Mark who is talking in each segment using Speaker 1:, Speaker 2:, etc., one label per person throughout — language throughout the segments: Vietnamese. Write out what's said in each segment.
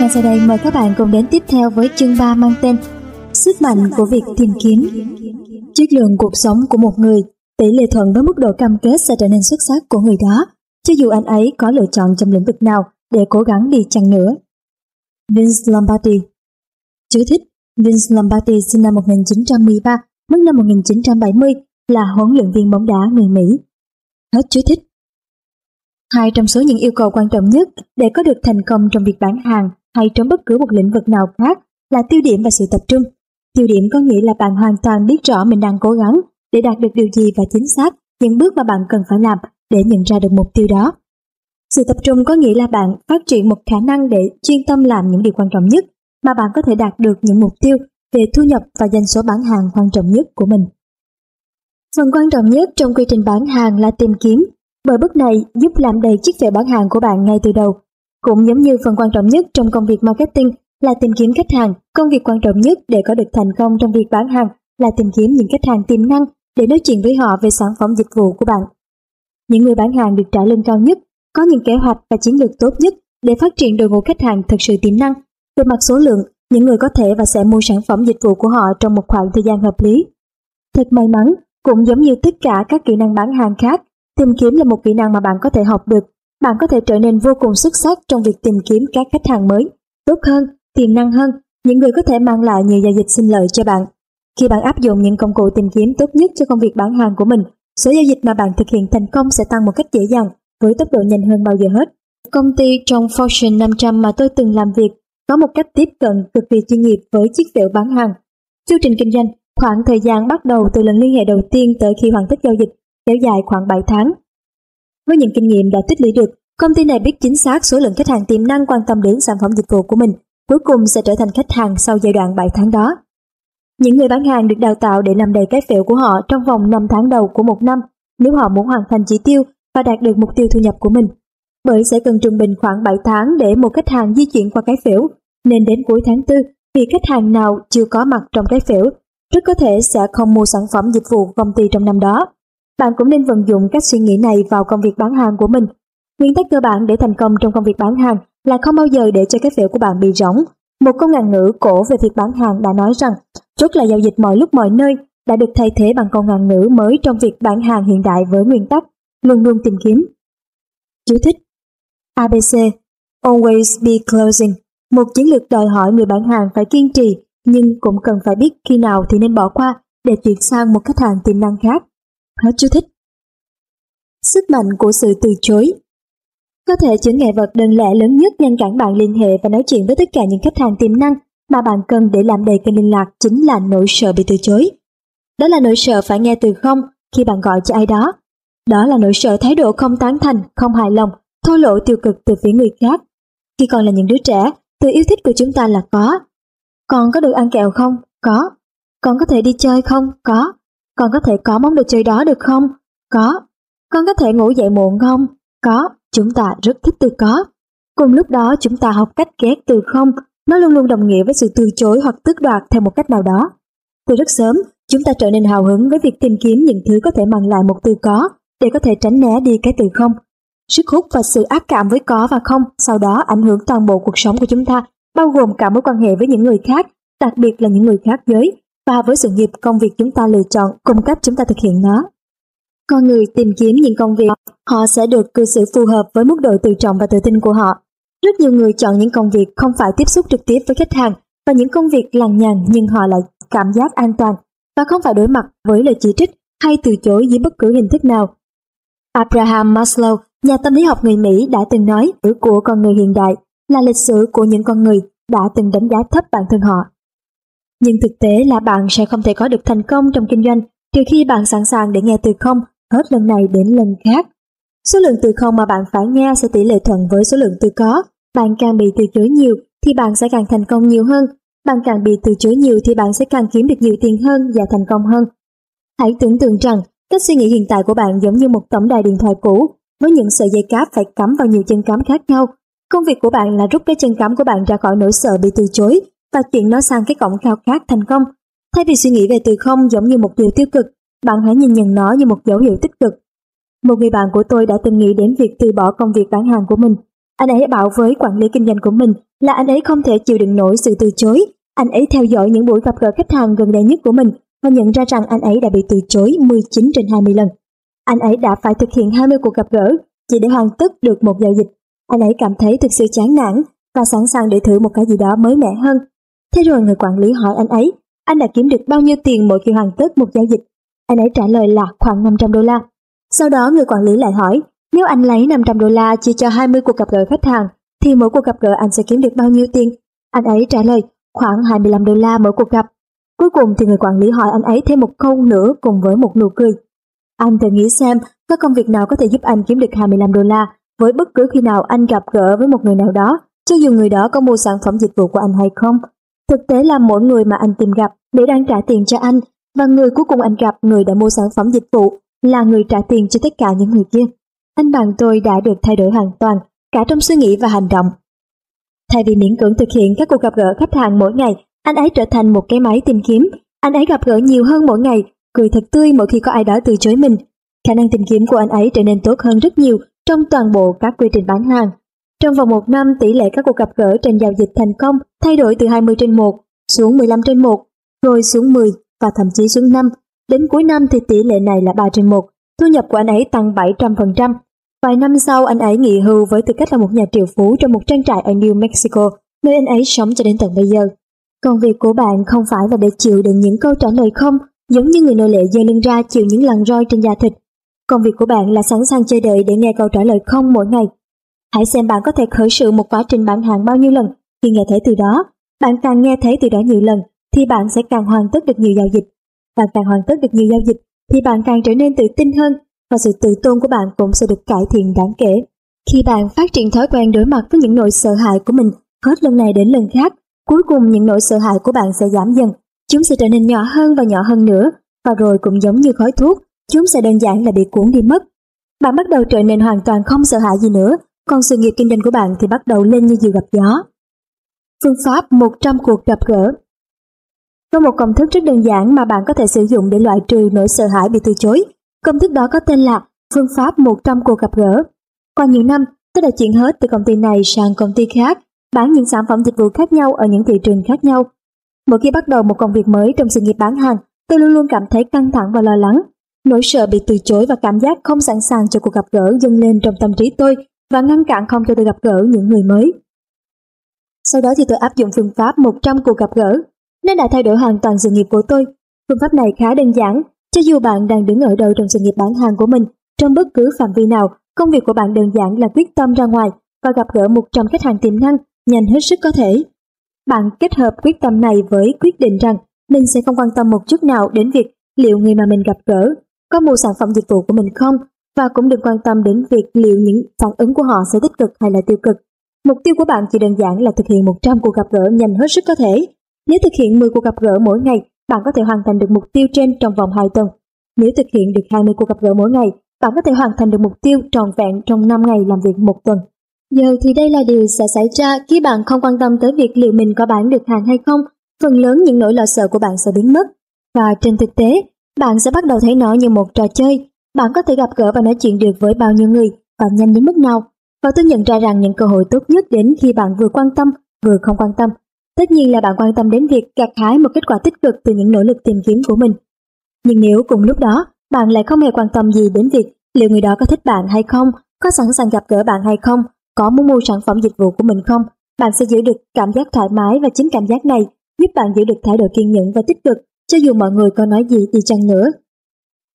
Speaker 1: Ngay sau đây mời các bạn cùng đến tiếp theo với chương 3 mang tên Sức mạnh của việc tìm kiếm Chất lượng cuộc sống của một người tỷ lệ thuận với mức độ cam kết sẽ trở nên xuất sắc của người đó, cho dù anh ấy có lựa chọn trong lĩnh vực nào để cố gắng đi chăng nữa. Vince Lombardi Chú thích Vince Lombardi sinh năm 1913, mất năm 1970, là huấn luyện viên bóng đá người Mỹ. Hết chú thích. Hai trong số những yêu cầu quan trọng nhất để có được thành công trong việc bán hàng hay trong bất cứ một lĩnh vực nào khác là tiêu điểm và sự tập trung. Tiêu điểm có nghĩa là bạn hoàn toàn biết rõ mình đang cố gắng để đạt được điều gì và chính xác những bước mà bạn cần phải làm để nhận ra được mục tiêu đó. Sự tập trung có nghĩa là bạn phát triển một khả năng để chuyên tâm làm những điều quan trọng nhất mà bạn có thể đạt được những mục tiêu về thu nhập và doanh số bán hàng quan trọng nhất của mình. Phần quan trọng nhất trong quy trình bán hàng là tìm kiếm, bởi bước này giúp làm đầy chiếc vẽ bán hàng của bạn ngay từ đầu. Cũng giống như phần quan trọng nhất trong công việc marketing là tìm kiếm khách hàng, công việc quan trọng nhất để có được thành công trong việc bán hàng là tìm kiếm những khách hàng tiềm năng để nói chuyện với họ về sản phẩm dịch vụ của bạn. Những người bán hàng được trả lương cao nhất có những kế hoạch và chiến lược tốt nhất để phát triển đội ngũ khách hàng thực sự tiềm năng. Về mặt số lượng, những người có thể và sẽ mua sản phẩm dịch vụ của họ trong một khoảng thời gian hợp lý. Thật may mắn, cũng giống như tất cả các kỹ năng bán hàng khác, tìm kiếm là một kỹ năng mà bạn có thể học được. Bạn có thể trở nên vô cùng xuất sắc trong việc tìm kiếm các khách hàng mới, tốt hơn, tiềm năng hơn, những người có thể mang lại nhiều giao dịch sinh lợi cho bạn. Khi bạn áp dụng những công cụ tìm kiếm tốt nhất cho công việc bán hàng của mình, số giao dịch mà bạn thực hiện thành công sẽ tăng một cách dễ dàng với tốc độ nhanh hơn bao giờ hết. Công ty trong Fortune 500 mà tôi từng làm việc có một cách tiếp cận cực kỳ chuyên nghiệp với chiếc phễu bán hàng. Chương trình kinh doanh, khoảng thời gian bắt đầu từ lần liên hệ đầu tiên tới khi hoàn tất giao dịch, kéo dài khoảng 7 tháng. Với những kinh nghiệm đã tích lũy được, công ty này biết chính xác số lượng khách hàng tiềm năng quan tâm đến sản phẩm dịch vụ của mình, cuối cùng sẽ trở thành khách hàng sau giai đoạn 7 tháng đó. Những người bán hàng được đào tạo để làm đầy cái phễu của họ trong vòng 5 tháng đầu của một năm nếu họ muốn hoàn thành chỉ tiêu và đạt được mục tiêu thu nhập của mình. Bởi sẽ cần trung bình khoảng 7 tháng để một khách hàng di chuyển qua cái phễu, nên đến cuối tháng 4, vì khách hàng nào chưa có mặt trong cái phễu, rất có thể sẽ không mua sản phẩm dịch vụ của công ty trong năm đó. Bạn cũng nên vận dụng cách suy nghĩ này vào công việc bán hàng của mình. Nguyên tắc cơ bản để thành công trong công việc bán hàng là không bao giờ để cho cái phễu của bạn bị rỗng. Một câu ngạn ngữ cổ về việc bán hàng đã nói rằng, chốt là giao dịch mọi lúc mọi nơi đã được thay thế bằng câu ngạn ngữ mới trong việc bán hàng hiện đại với nguyên tắc luôn luôn tìm kiếm. Chú thích ABC Always be closing Một chiến lược đòi hỏi người bán hàng phải kiên trì, nhưng cũng cần phải biết khi nào thì nên bỏ qua để chuyển sang một khách hàng tiềm năng khác. Hết chú thích. Sức mạnh của sự từ chối Có thể chứa ngại vật đơn lẻ lớn nhất ngăn cản bạn liên hệ và nói chuyện với tất cả những khách hàng tiềm năng mà bạn cần để làm đầy kênh liên lạc chính là nỗi sợ bị từ chối. Đó là nỗi sợ phải nghe từ không khi bạn gọi cho ai đó. Đó là nỗi sợ thái độ không tán thành, không hài lòng, thô lỗ tiêu cực từ phía người khác. Khi còn là những đứa trẻ, từ yêu thích của chúng ta là có. Con có được ăn kẹo không? Có. Con có thể đi chơi không? Có. Con có thể có món đồ chơi đó được không? Có. Con có thể ngủ dậy muộn không? Có. Chúng ta rất thích từ có. Cùng lúc đó chúng ta học cách ghét từ không, nó luôn luôn đồng nghĩa với sự từ chối hoặc tước đoạt theo một cách nào đó. Từ rất sớm, chúng ta trở nên hào hứng với việc tìm kiếm những thứ có thể mang lại một từ có để có thể tránh né đi cái từ không. Sức hút và sự ác cảm với có và không sau đó ảnh hưởng toàn bộ cuộc sống của chúng ta, bao gồm cả mối quan hệ với những người khác, đặc biệt là những người khác giới, và với sự nghiệp công việc chúng ta lựa chọn cùng cách chúng ta thực hiện nó. Con người tìm kiếm những công việc, họ sẽ được cư xử phù hợp với mức độ tự trọng và tự tin của họ. Rất nhiều người chọn những công việc không phải tiếp xúc trực tiếp với khách hàng và những công việc lằng nhằng nhưng họ lại cảm giác an toàn và không phải đối mặt với lời chỉ trích hay từ chối dưới bất cứ hình thức nào. Abraham Maslow, nhà tâm lý học người Mỹ đã từng nói chữ của con người hiện đại là lịch sử của những con người đã từng đánh giá thấp bản thân họ. Nhưng thực tế là bạn sẽ không thể có được thành công trong kinh doanh trừ khi bạn sẵn sàng để nghe từ không hết lần này đến lần khác. Số lượng từ không mà bạn phải nghe sẽ tỷ lệ thuận với số lượng từ có. Bạn càng bị từ chối nhiều thì bạn sẽ càng thành công nhiều hơn. Bạn càng bị từ chối nhiều thì bạn sẽ càng kiếm được nhiều tiền hơn và thành công hơn. Hãy tưởng tượng rằng, cách suy nghĩ hiện tại của bạn giống như một tổng đài điện thoại cũ, với những sợi dây cáp phải cắm vào nhiều chân cắm khác nhau. Công việc của bạn là rút cái chân cắm của bạn ra khỏi nỗi sợ bị từ chối và chuyển nó sang cái cổng khao khát thành công. Thay vì suy nghĩ về từ không giống như một điều tiêu cực, bạn hãy nhìn nhận nó như một dấu hiệu tích cực. Một người bạn của tôi đã từng nghĩ đến việc từ bỏ công việc bán hàng của mình. Anh ấy bảo với quản lý kinh doanh của mình là anh ấy không thể chịu đựng nổi sự từ chối. Anh ấy theo dõi những buổi gặp gỡ khách hàng gần đây nhất của mình và nhận ra rằng anh ấy đã bị từ chối 19 trên 20 lần. Anh ấy đã phải thực hiện 20 cuộc gặp gỡ chỉ để hoàn tất được một giao dịch. Anh ấy cảm thấy thực sự chán nản và sẵn sàng để thử một cái gì đó mới mẻ hơn. Thế rồi người quản lý hỏi anh ấy, anh đã kiếm được bao nhiêu tiền mỗi khi hoàn tất một giao dịch? Anh ấy trả lời là khoảng 500 đô la. Sau đó người quản lý lại hỏi, nếu anh lấy 500 đô la chia cho 20 cuộc gặp gỡ khách hàng, thì mỗi cuộc gặp gỡ anh sẽ kiếm được bao nhiêu tiền? Anh ấy trả lời, khoảng 25 đô la mỗi cuộc gặp. Cuối cùng thì người quản lý hỏi anh ấy thêm một câu nữa cùng với một nụ cười. Anh thử nghĩ xem có công việc nào có thể giúp anh kiếm được 25 đô la với bất cứ khi nào anh gặp gỡ với một người nào đó, cho dù người đó có mua sản phẩm dịch vụ của anh hay không. Thực tế là mỗi người mà anh tìm gặp để đang trả tiền cho anh và người cuối cùng anh gặp người đã mua sản phẩm dịch vụ là người trả tiền cho tất cả những người kia. Anh bạn tôi đã được thay đổi hoàn toàn, cả trong suy nghĩ và hành động. Thay vì miễn cưỡng thực hiện các cuộc gặp gỡ khách hàng mỗi ngày, anh ấy trở thành một cái máy tìm kiếm. Anh ấy gặp gỡ nhiều hơn mỗi ngày, cười thật tươi mỗi khi có ai đó từ chối mình. Khả năng tìm kiếm của anh ấy trở nên tốt hơn rất nhiều trong toàn bộ các quy trình bán hàng. Trong vòng một năm, tỷ lệ các cuộc gặp gỡ trên giao dịch thành công thay đổi từ 20 trên 1 xuống 15 trên 1, rồi xuống 10 và thậm chí xuống 5. Đến cuối năm thì tỷ lệ này là 3 trên 1. Thu nhập của anh ấy tăng 700%. Vài năm sau, anh ấy nghỉ hưu với tư cách là một nhà triệu phú trong một trang trại ở New Mexico, nơi anh ấy sống cho đến tận bây giờ. Công việc của bạn không phải là để chịu đựng những câu trả lời không, giống như người nô lệ giơ lưng ra chịu những lần roi trên da thịt. Công việc của bạn là sẵn sàng chờ đợi để nghe câu trả lời không mỗi ngày. Hãy xem bạn có thể khởi sự một quá trình bán hàng bao nhiêu lần khi nghe thấy từ đó. Bạn càng nghe thấy từ đó nhiều lần thì bạn sẽ càng hoàn tất được nhiều giao dịch. Bạn càng hoàn tất được nhiều giao dịch thì bạn càng trở nên tự tin hơn và sự tự tôn của bạn cũng sẽ được cải thiện đáng kể. Khi bạn phát triển thói quen đối mặt với những nỗi sợ hãi của mình hết lần này đến lần khác, cuối cùng những nỗi sợ hãi của bạn sẽ giảm dần. Chúng sẽ trở nên nhỏ hơn và nhỏ hơn nữa và rồi cũng giống như khói thuốc, chúng sẽ đơn giản là bị cuốn đi mất. Bạn bắt đầu trở nên hoàn toàn không sợ hãi gì nữa, còn sự nghiệp kinh doanh của bạn thì bắt đầu lên như diều gặp gió. Phương pháp 100 cuộc gặp gỡ Có một công thức rất đơn giản mà bạn có thể sử dụng để loại trừ nỗi sợ hãi bị từ chối. Công thức đó có tên là phương pháp 100 cuộc gặp gỡ. Qua nhiều năm, tôi đã chuyển hết từ công ty này sang công ty khác, bán những sản phẩm dịch vụ khác nhau ở những thị trường khác nhau. Mỗi khi bắt đầu một công việc mới trong sự nghiệp bán hàng, tôi luôn luôn cảm thấy căng thẳng và lo lắng. Nỗi sợ bị từ chối và cảm giác không sẵn sàng cho cuộc gặp gỡ dâng lên trong tâm trí tôi và ngăn cản không cho tôi gặp gỡ những người mới. Sau đó thì tôi áp dụng phương pháp 100 cuộc gặp gỡ. Nó đã thay đổi hoàn toàn sự nghiệp của tôi. Phương pháp này khá đơn giản, cho dù bạn đang đứng ở đâu trong sự nghiệp bán hàng của mình, trong bất cứ phạm vi nào, công việc của bạn đơn giản là quyết tâm ra ngoài và gặp gỡ 100 khách hàng tiềm năng nhanh hết sức có thể. Bạn kết hợp quyết tâm này với quyết định rằng mình sẽ không quan tâm một chút nào đến việc liệu người mà mình gặp gỡ có mua sản phẩm dịch vụ của mình không và cũng đừng quan tâm đến việc liệu những phản ứng của họ sẽ tích cực hay là tiêu cực. Mục tiêu của bạn chỉ đơn giản là thực hiện 100 cuộc gặp gỡ nhanh hết sức có thể. Nếu thực hiện 10 cuộc gặp gỡ mỗi ngày, bạn có thể hoàn thành được mục tiêu trên trong vòng 2 tuần. Nếu thực hiện được 20 cuộc gặp gỡ mỗi ngày, bạn có thể hoàn thành được mục tiêu tròn vẹn trong 5 ngày làm việc một tuần. Giờ thì đây là điều sẽ xảy ra khi bạn không quan tâm tới việc liệu mình có bán được hàng hay không, phần lớn những nỗi lo sợ của bạn sẽ biến mất. Và trên thực tế, bạn sẽ bắt đầu thấy nó như một trò chơi. Bạn có thể gặp gỡ và nói chuyện được với bao nhiêu người và nhanh đến mức nào. Và tôi nhận ra rằng những cơ hội tốt nhất đến khi bạn vừa quan tâm vừa không quan tâm. Tất nhiên là bạn quan tâm đến việc gặt hái một kết quả tích cực từ những nỗ lực tìm kiếm của mình. Nhưng nếu cùng lúc đó bạn lại không hề quan tâm gì đến việc liệu người đó có thích bạn hay không, có sẵn sàng gặp gỡ bạn hay không, có muốn mua sản phẩm dịch vụ của mình không, bạn sẽ giữ được cảm giác thoải mái và chính cảm giác này giúp bạn giữ được thái độ kiên nhẫn và tích cực cho dù mọi người có nói gì đi chăng nữa.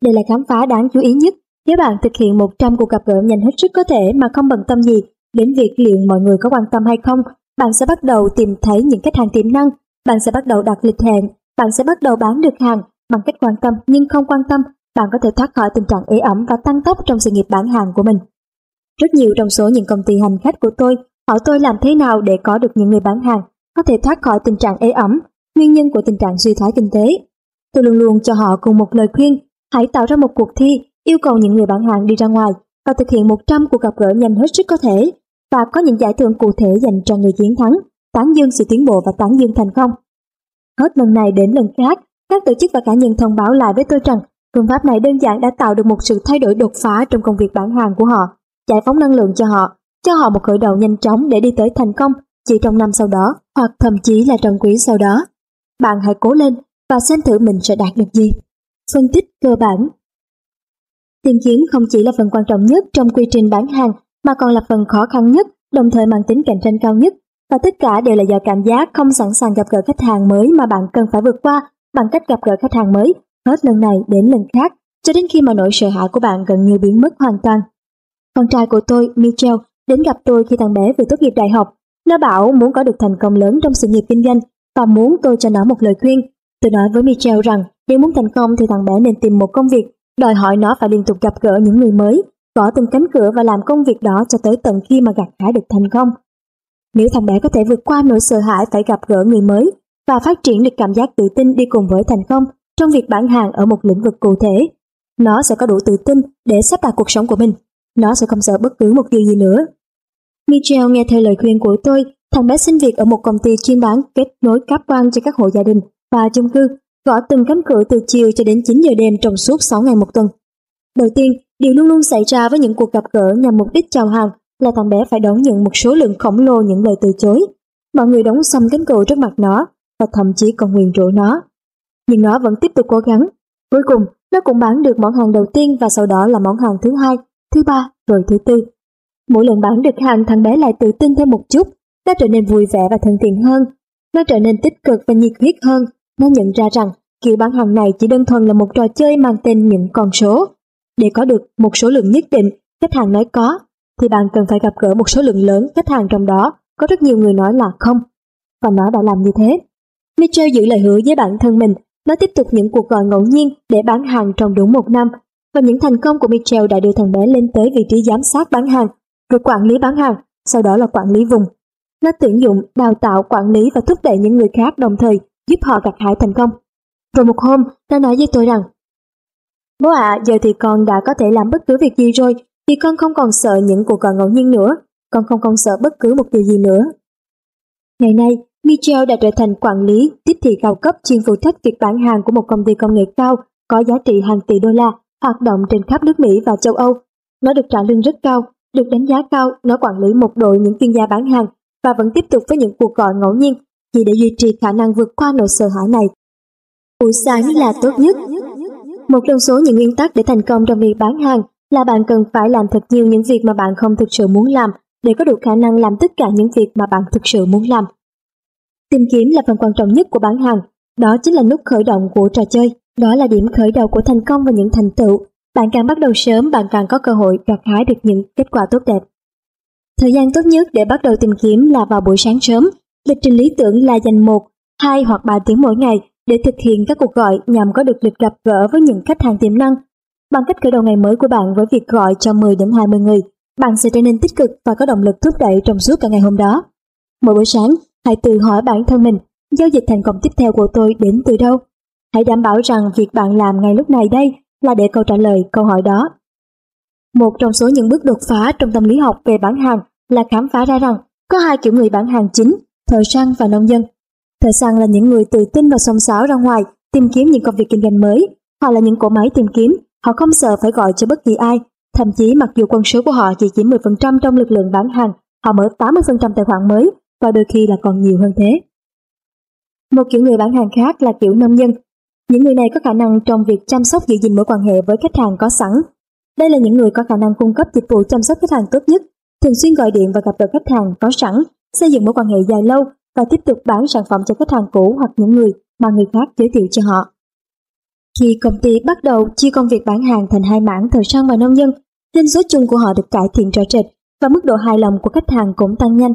Speaker 1: Đây là khám phá đáng chú ý nhất nếu bạn thực hiện 100 cuộc gặp gỡ nhanh hết sức có thể mà không bận tâm gì đến việc liệu mọi người có quan tâm hay không, bạn sẽ bắt đầu tìm thấy những khách hàng tiềm năng, bạn sẽ bắt đầu đặt lịch hẹn, bạn sẽ bắt đầu bán được hàng bằng cách quan tâm nhưng không quan tâm, bạn có thể thoát khỏi tình trạng ế ẩm và tăng tốc trong sự nghiệp bán hàng của mình. Rất nhiều trong số những công ty hành khách của tôi hỏi tôi làm thế nào để có được những người bán hàng có thể thoát khỏi tình trạng ế ẩm, nguyên nhân của tình trạng suy thoái kinh tế. Tôi luôn luôn cho họ cùng một lời khuyên, hãy tạo ra một cuộc thi yêu cầu những người bạn hàng đi ra ngoài và thực hiện 100 cuộc gặp gỡ nhanh hết sức có thể và có những giải thưởng cụ thể dành cho người chiến thắng, tán dương sự tiến bộ và tán dương thành công. Hết lần này đến lần khác, các tổ chức và cá nhân thông báo lại với tôi rằng phương pháp này đơn giản đã tạo được một sự thay đổi đột phá trong công việc bán hàng của họ giải phóng năng lượng cho họ cho họ một khởi đầu nhanh chóng để đi tới thành công chỉ trong năm sau đó hoặc thậm chí là trong quý sau đó. Bạn hãy cố lên và xem thử mình sẽ đạt được gì. Phân tích cơ bản Tìm kiếm không chỉ là phần quan trọng nhất trong quy trình bán hàng mà còn là phần khó khăn nhất, đồng thời mang tính cạnh tranh cao nhất. Và tất cả đều là do cảm giác không sẵn sàng gặp gỡ khách hàng mới mà bạn cần phải vượt qua bằng cách gặp gỡ khách hàng mới hết lần này đến lần khác cho đến khi mà nỗi sợ hãi của bạn gần như biến mất hoàn toàn. Con trai của tôi, Michel, đến gặp tôi khi thằng bé vừa tốt nghiệp đại học. Nó bảo muốn có được thành công lớn trong sự nghiệp kinh doanh và muốn tôi cho nó một lời khuyên. Tôi nói với Michel rằng nếu muốn thành công thì thằng bé nên tìm một công việc, đòi hỏi nó phải liên tục gặp gỡ những người mới, gõ từng cánh cửa và làm công việc đó cho tới tận khi mà gặt hái được thành công. Nếu thằng bé có thể vượt qua nỗi sợ hãi phải gặp gỡ người mới và phát triển được cảm giác tự tin đi cùng với thành công trong việc bán hàng ở một lĩnh vực cụ thể, nó sẽ có đủ tự tin để sắp đặt cuộc sống của mình. Nó sẽ không sợ bất cứ một điều gì nữa. Michel nghe theo lời khuyên của tôi, thằng bé xin việc ở một công ty chuyên bán kết nối cáp quang cho các hộ gia đình và chung cư, gõ từng cánh cửa từ chiều cho đến 9 giờ đêm trong suốt 6 ngày một tuần. Đầu tiên, điều luôn luôn xảy ra với những cuộc gặp gỡ nhằm mục đích chào hàng là thằng bé phải đón nhận một số lượng khổng lồ những lời từ chối. Mọi người đóng xăm cánh cửa trước mặt nó và thậm chí còn nguyền rủa nó. Nhưng nó vẫn tiếp tục cố gắng. Cuối cùng, nó cũng bán được món hàng đầu tiên và sau đó là món hàng thứ hai, thứ ba, rồi thứ tư. Mỗi lần bán được hàng thằng bé lại tự tin thêm một chút, nó trở nên vui vẻ và thân thiện hơn. Nó trở nên tích cực và nhiệt huyết hơn. Nó nhận ra rằng kiểu bán hàng này chỉ đơn thuần là một trò chơi mang tên những con số. Để có được một số lượng nhất định, khách hàng nói có, thì bạn cần phải gặp gỡ một số lượng lớn khách hàng trong đó, có rất nhiều người nói là không. Và nó đã làm như thế. Mitchell giữ lời hứa với bản thân mình nó tiếp tục những cuộc gọi ngẫu nhiên để bán hàng trong đúng một năm, và những thành công của Mitchell đã đưa thằng bé lên tới vị trí giám sát bán hàng, rồi quản lý bán hàng, sau đó là quản lý vùng. Nó tuyển dụng, đào tạo, quản lý và thúc đẩy những người khác đồng thời giúp họ gặt hái thành công. Rồi một hôm, nó nói với tôi rằng, Bố ạ, giờ thì con đã có thể làm bất cứ việc gì rồi, thì con không còn sợ những cuộc gọi ngẫu nhiên nữa, con không còn sợ bất cứ một điều gì nữa. Ngày nay, Michel đã trở thành quản lý tiếp thị cao cấp chuyên phụ trách việc bán hàng của một công ty công nghệ cao có giá trị hàng tỷ đô la hoạt động trên khắp nước Mỹ và châu Âu. Nó được trả lương rất cao, được đánh giá cao, nó quản lý một đội những chuyên gia bán hàng và vẫn tiếp tục với những cuộc gọi ngẫu nhiên chỉ để duy trì khả năng vượt qua nỗi sợ hãi này. Buổi sáng là tốt nhất. Một trong số những nguyên tắc để thành công trong việc bán hàng là bạn cần phải làm thật nhiều những việc mà bạn không thực sự muốn làm để có đủ khả năng làm tất cả những việc mà bạn thực sự muốn làm. Tìm kiếm là phần quan trọng nhất của bán hàng, đó chính là nút khởi động của trò chơi, đó là điểm khởi đầu của thành công và những thành tựu. Bạn càng bắt đầu sớm, bạn càng có cơ hội gặt hái được những kết quả tốt đẹp. Thời gian tốt nhất để bắt đầu tìm kiếm là vào buổi sáng sớm. Lịch trình lý tưởng là dành 1, 2 hoặc 3 tiếng mỗi ngày để thực hiện các cuộc gọi nhằm có được lịch gặp gỡ với những khách hàng tiềm năng. Bằng cách khởi đầu ngày mới của bạn với việc gọi cho 10 đến 20 người, bạn sẽ trở nên tích cực và có động lực thúc đẩy trong suốt cả ngày hôm đó. Mỗi buổi sáng, Hãy tự hỏi bản thân mình, giao dịch thành công tiếp theo của tôi đến từ đâu? Hãy đảm bảo rằng việc bạn làm ngay lúc này đây là để câu trả lời câu hỏi đó. Một trong số những bước đột phá trong tâm lý học về bán hàng là khám phá ra rằng có hai kiểu người bán hàng chính, thợ săn và nông dân. Thợ săn là những người tự tin và xông sáo ra ngoài tìm kiếm những công việc kinh doanh mới. Họ là những cỗ máy tìm kiếm, họ không sợ phải gọi cho bất kỳ ai. Thậm chí mặc dù quân số của họ chỉ chiếm 10% trong lực lượng bán hàng, họ mở 80% tài khoản mới và đôi khi là còn nhiều hơn thế. Một kiểu người bán hàng khác là kiểu nông dân Những người này có khả năng trong việc chăm sóc giữ gìn mối quan hệ với khách hàng có sẵn. Đây là những người có khả năng cung cấp dịch vụ chăm sóc khách hàng tốt nhất, thường xuyên gọi điện và gặp gỡ khách hàng có sẵn, xây dựng mối quan hệ dài lâu và tiếp tục bán sản phẩm cho khách hàng cũ hoặc những người mà người khác giới thiệu cho họ. Khi công ty bắt đầu chia công việc bán hàng thành hai mảng thời săn và nông dân, doanh số chung của họ được cải thiện rõ rệt và mức độ hài lòng của khách hàng cũng tăng nhanh.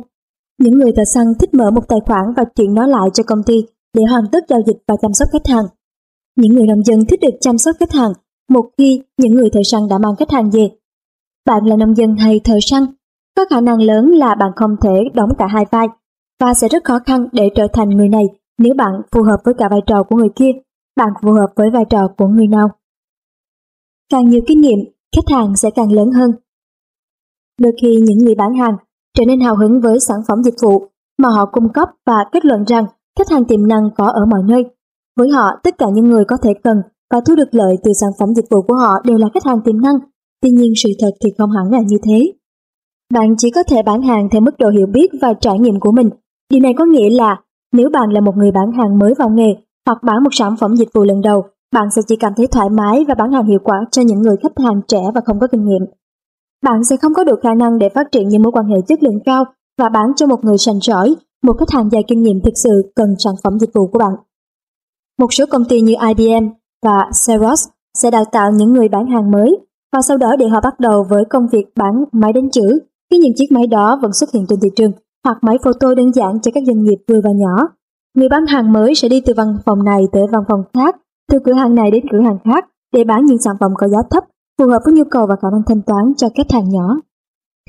Speaker 1: Những người thợ săn thích mở một tài khoản và chuyển nó lại cho công ty để hoàn tất giao dịch và chăm sóc khách hàng. Những người nông dân thích được chăm sóc khách hàng một khi những người thợ săn đã mang khách hàng về. Bạn là nông dân hay thợ săn, có khả năng lớn là bạn không thể đóng cả hai vai và sẽ rất khó khăn để trở thành người này nếu bạn phù hợp với cả vai trò của người kia, bạn phù hợp với vai trò của người nào. Càng nhiều kinh nghiệm, khách hàng sẽ càng lớn hơn. Đôi khi những người bán hàng trở nên hào hứng với sản phẩm dịch vụ mà họ cung cấp và kết luận rằng khách hàng tiềm năng có ở mọi nơi. Với họ, tất cả những người có thể cần và thu được lợi từ sản phẩm dịch vụ của họ đều là khách hàng tiềm năng. Tuy nhiên sự thật thì không hẳn là như thế. Bạn chỉ có thể bán hàng theo mức độ hiểu biết và trải nghiệm của mình. Điều này có nghĩa là nếu bạn là một người bán hàng mới vào nghề hoặc bán một sản phẩm dịch vụ lần đầu, bạn sẽ chỉ cảm thấy thoải mái và bán hàng hiệu quả cho những người khách hàng trẻ và không có kinh nghiệm. Bạn sẽ không có được khả năng để phát triển những mối quan hệ chất lượng cao và bán cho một người sành sỏi, một khách hàng dài kinh nghiệm thực sự cần sản phẩm dịch vụ của bạn. Một số công ty như IBM và Xerox sẽ đào tạo những người bán hàng mới và sau đó để họ bắt đầu với công việc bán máy đánh chữ khi những chiếc máy đó vẫn xuất hiện trên thị trường hoặc máy photo đơn giản cho các doanh nghiệp vừa và nhỏ. Người bán hàng mới sẽ đi từ văn phòng này tới văn phòng khác, từ cửa hàng này đến cửa hàng khác để bán những sản phẩm có giá thấp, phù hợp với nhu cầu và khả năng thanh toán cho khách hàng nhỏ.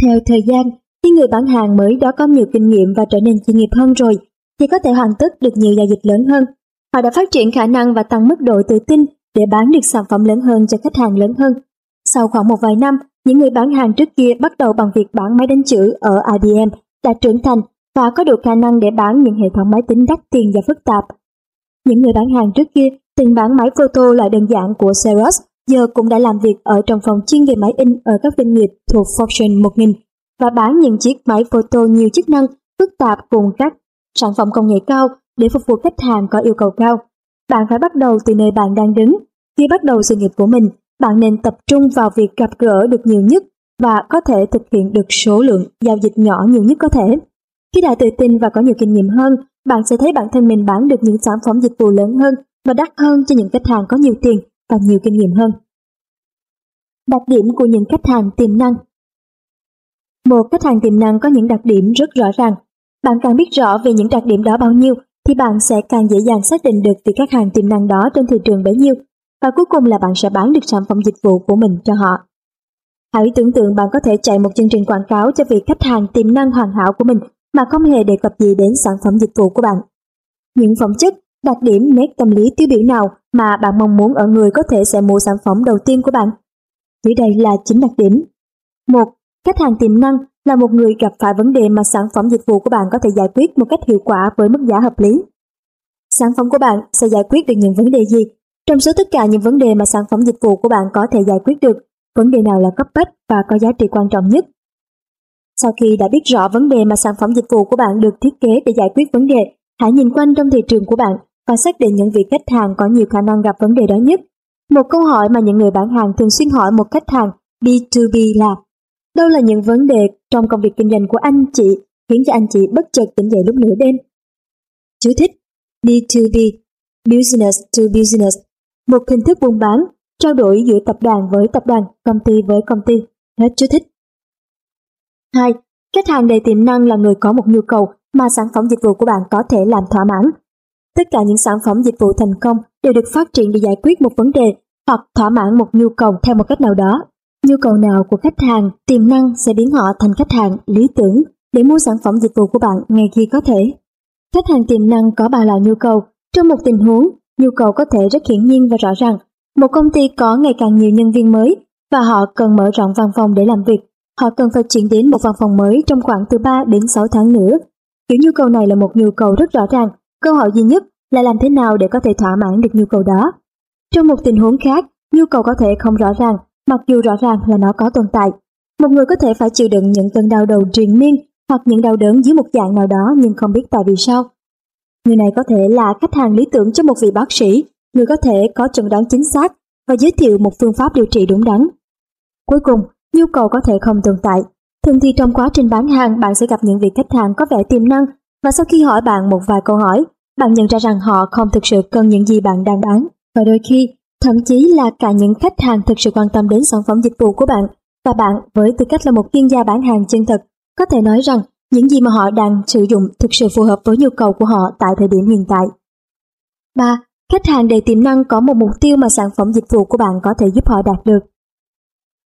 Speaker 1: Theo thời gian, khi người bán hàng mới đó có nhiều kinh nghiệm và trở nên chuyên nghiệp hơn rồi, thì có thể hoàn tất được nhiều giao dịch lớn hơn. Họ đã phát triển khả năng và tăng mức độ tự tin để bán được sản phẩm lớn hơn cho khách hàng lớn hơn. Sau khoảng một vài năm, những người bán hàng trước kia bắt đầu bằng việc bán máy đánh chữ ở IBM đã trưởng thành và có đủ khả năng để bán những hệ thống máy tính đắt tiền và phức tạp. Những người bán hàng trước kia từng bán máy photo loại đơn giản của Xerox giờ cũng đã làm việc ở trong phòng chuyên về máy in ở các doanh nghiệp thuộc Fortune 1000 và bán những chiếc máy photo nhiều chức năng phức tạp cùng các sản phẩm công nghệ cao để phục vụ khách hàng có yêu cầu cao. Bạn phải bắt đầu từ nơi bạn đang đứng. Khi bắt đầu sự nghiệp của mình, bạn nên tập trung vào việc gặp gỡ được nhiều nhất và có thể thực hiện được số lượng giao dịch nhỏ nhiều nhất có thể. Khi đã tự tin và có nhiều kinh nghiệm hơn, bạn sẽ thấy bản thân mình bán được những sản phẩm dịch vụ lớn hơn và đắt hơn cho những khách hàng có nhiều tiền và nhiều kinh nghiệm hơn. Đặc điểm của những khách hàng tiềm năng Một khách hàng tiềm năng có những đặc điểm rất rõ ràng. Bạn càng biết rõ về những đặc điểm đó bao nhiêu thì bạn sẽ càng dễ dàng xác định được việc khách hàng tiềm năng đó trên thị trường bấy nhiêu và cuối cùng là bạn sẽ bán được sản phẩm dịch vụ của mình cho họ. Hãy tưởng tượng bạn có thể chạy một chương trình quảng cáo cho việc khách hàng tiềm năng hoàn hảo của mình mà không hề đề cập gì đến sản phẩm dịch vụ của bạn. Những phẩm chất, đặc điểm, nét tâm lý tiêu biểu nào mà bạn mong muốn ở người có thể sẽ mua sản phẩm đầu tiên của bạn? Dưới đây là chính đặc điểm. một Khách hàng tiềm năng là một người gặp phải vấn đề mà sản phẩm dịch vụ của bạn có thể giải quyết một cách hiệu quả với mức giá hợp lý. Sản phẩm của bạn sẽ giải quyết được những vấn đề gì? Trong số tất cả những vấn đề mà sản phẩm dịch vụ của bạn có thể giải quyết được, vấn đề nào là cấp bách và có giá trị quan trọng nhất? Sau khi đã biết rõ vấn đề mà sản phẩm dịch vụ của bạn được thiết kế để giải quyết vấn đề, hãy nhìn quanh trong thị trường của bạn và xác định những vị khách hàng có nhiều khả năng gặp vấn đề đó nhất. Một câu hỏi mà những người bán hàng thường xuyên hỏi một khách hàng B2B là Đâu là những vấn đề trong công việc kinh doanh của anh chị khiến cho anh chị bất chợt tỉnh dậy lúc nửa đêm? Chú thích B2B Business to Business một hình thức buôn bán, trao đổi giữa tập đoàn với tập đoàn, công ty với công ty. Hết chú thích. 2. Khách hàng đầy tiềm năng là người có một nhu cầu mà sản phẩm dịch vụ của bạn có thể làm thỏa mãn. Tất cả những sản phẩm dịch vụ thành công đều được phát triển để giải quyết một vấn đề hoặc thỏa mãn một nhu cầu theo một cách nào đó. Nhu cầu nào của khách hàng tiềm năng sẽ biến họ thành khách hàng lý tưởng để mua sản phẩm dịch vụ của bạn ngay khi có thể. Khách hàng tiềm năng có ba loại nhu cầu. Trong một tình huống, nhu cầu có thể rất hiển nhiên và rõ ràng. Một công ty có ngày càng nhiều nhân viên mới và họ cần mở rộng văn phòng để làm việc. Họ cần phải chuyển đến một văn phòng mới trong khoảng từ 3 đến 6 tháng nữa. Kiểu nhu cầu này là một nhu cầu rất rõ ràng. Câu hỏi duy nhất là làm thế nào để có thể thỏa mãn được nhu cầu đó. Trong một tình huống khác, nhu cầu có thể không rõ ràng mặc dù rõ ràng là nó có tồn tại. Một người có thể phải chịu đựng những cơn đau đầu triền miên hoặc những đau đớn dưới một dạng nào đó nhưng không biết tại vì sao. Người này có thể là khách hàng lý tưởng cho một vị bác sĩ, người có thể có chẩn đoán chính xác và giới thiệu một phương pháp điều trị đúng đắn. Cuối cùng, nhu cầu có thể không tồn tại. Thường thì trong quá trình bán hàng bạn sẽ gặp những vị khách hàng có vẻ tiềm năng và sau khi hỏi bạn một vài câu hỏi, bạn nhận ra rằng họ không thực sự cần những gì bạn đang bán. Và đôi khi, thậm chí là cả những khách hàng thực sự quan tâm đến sản phẩm dịch vụ của bạn và bạn với tư cách là một chuyên gia bán hàng chân thật có thể nói rằng những gì mà họ đang sử dụng thực sự phù hợp với nhu cầu của họ tại thời điểm hiện tại. 3. Khách hàng đầy tiềm năng có một mục tiêu mà sản phẩm dịch vụ của bạn có thể giúp họ đạt được.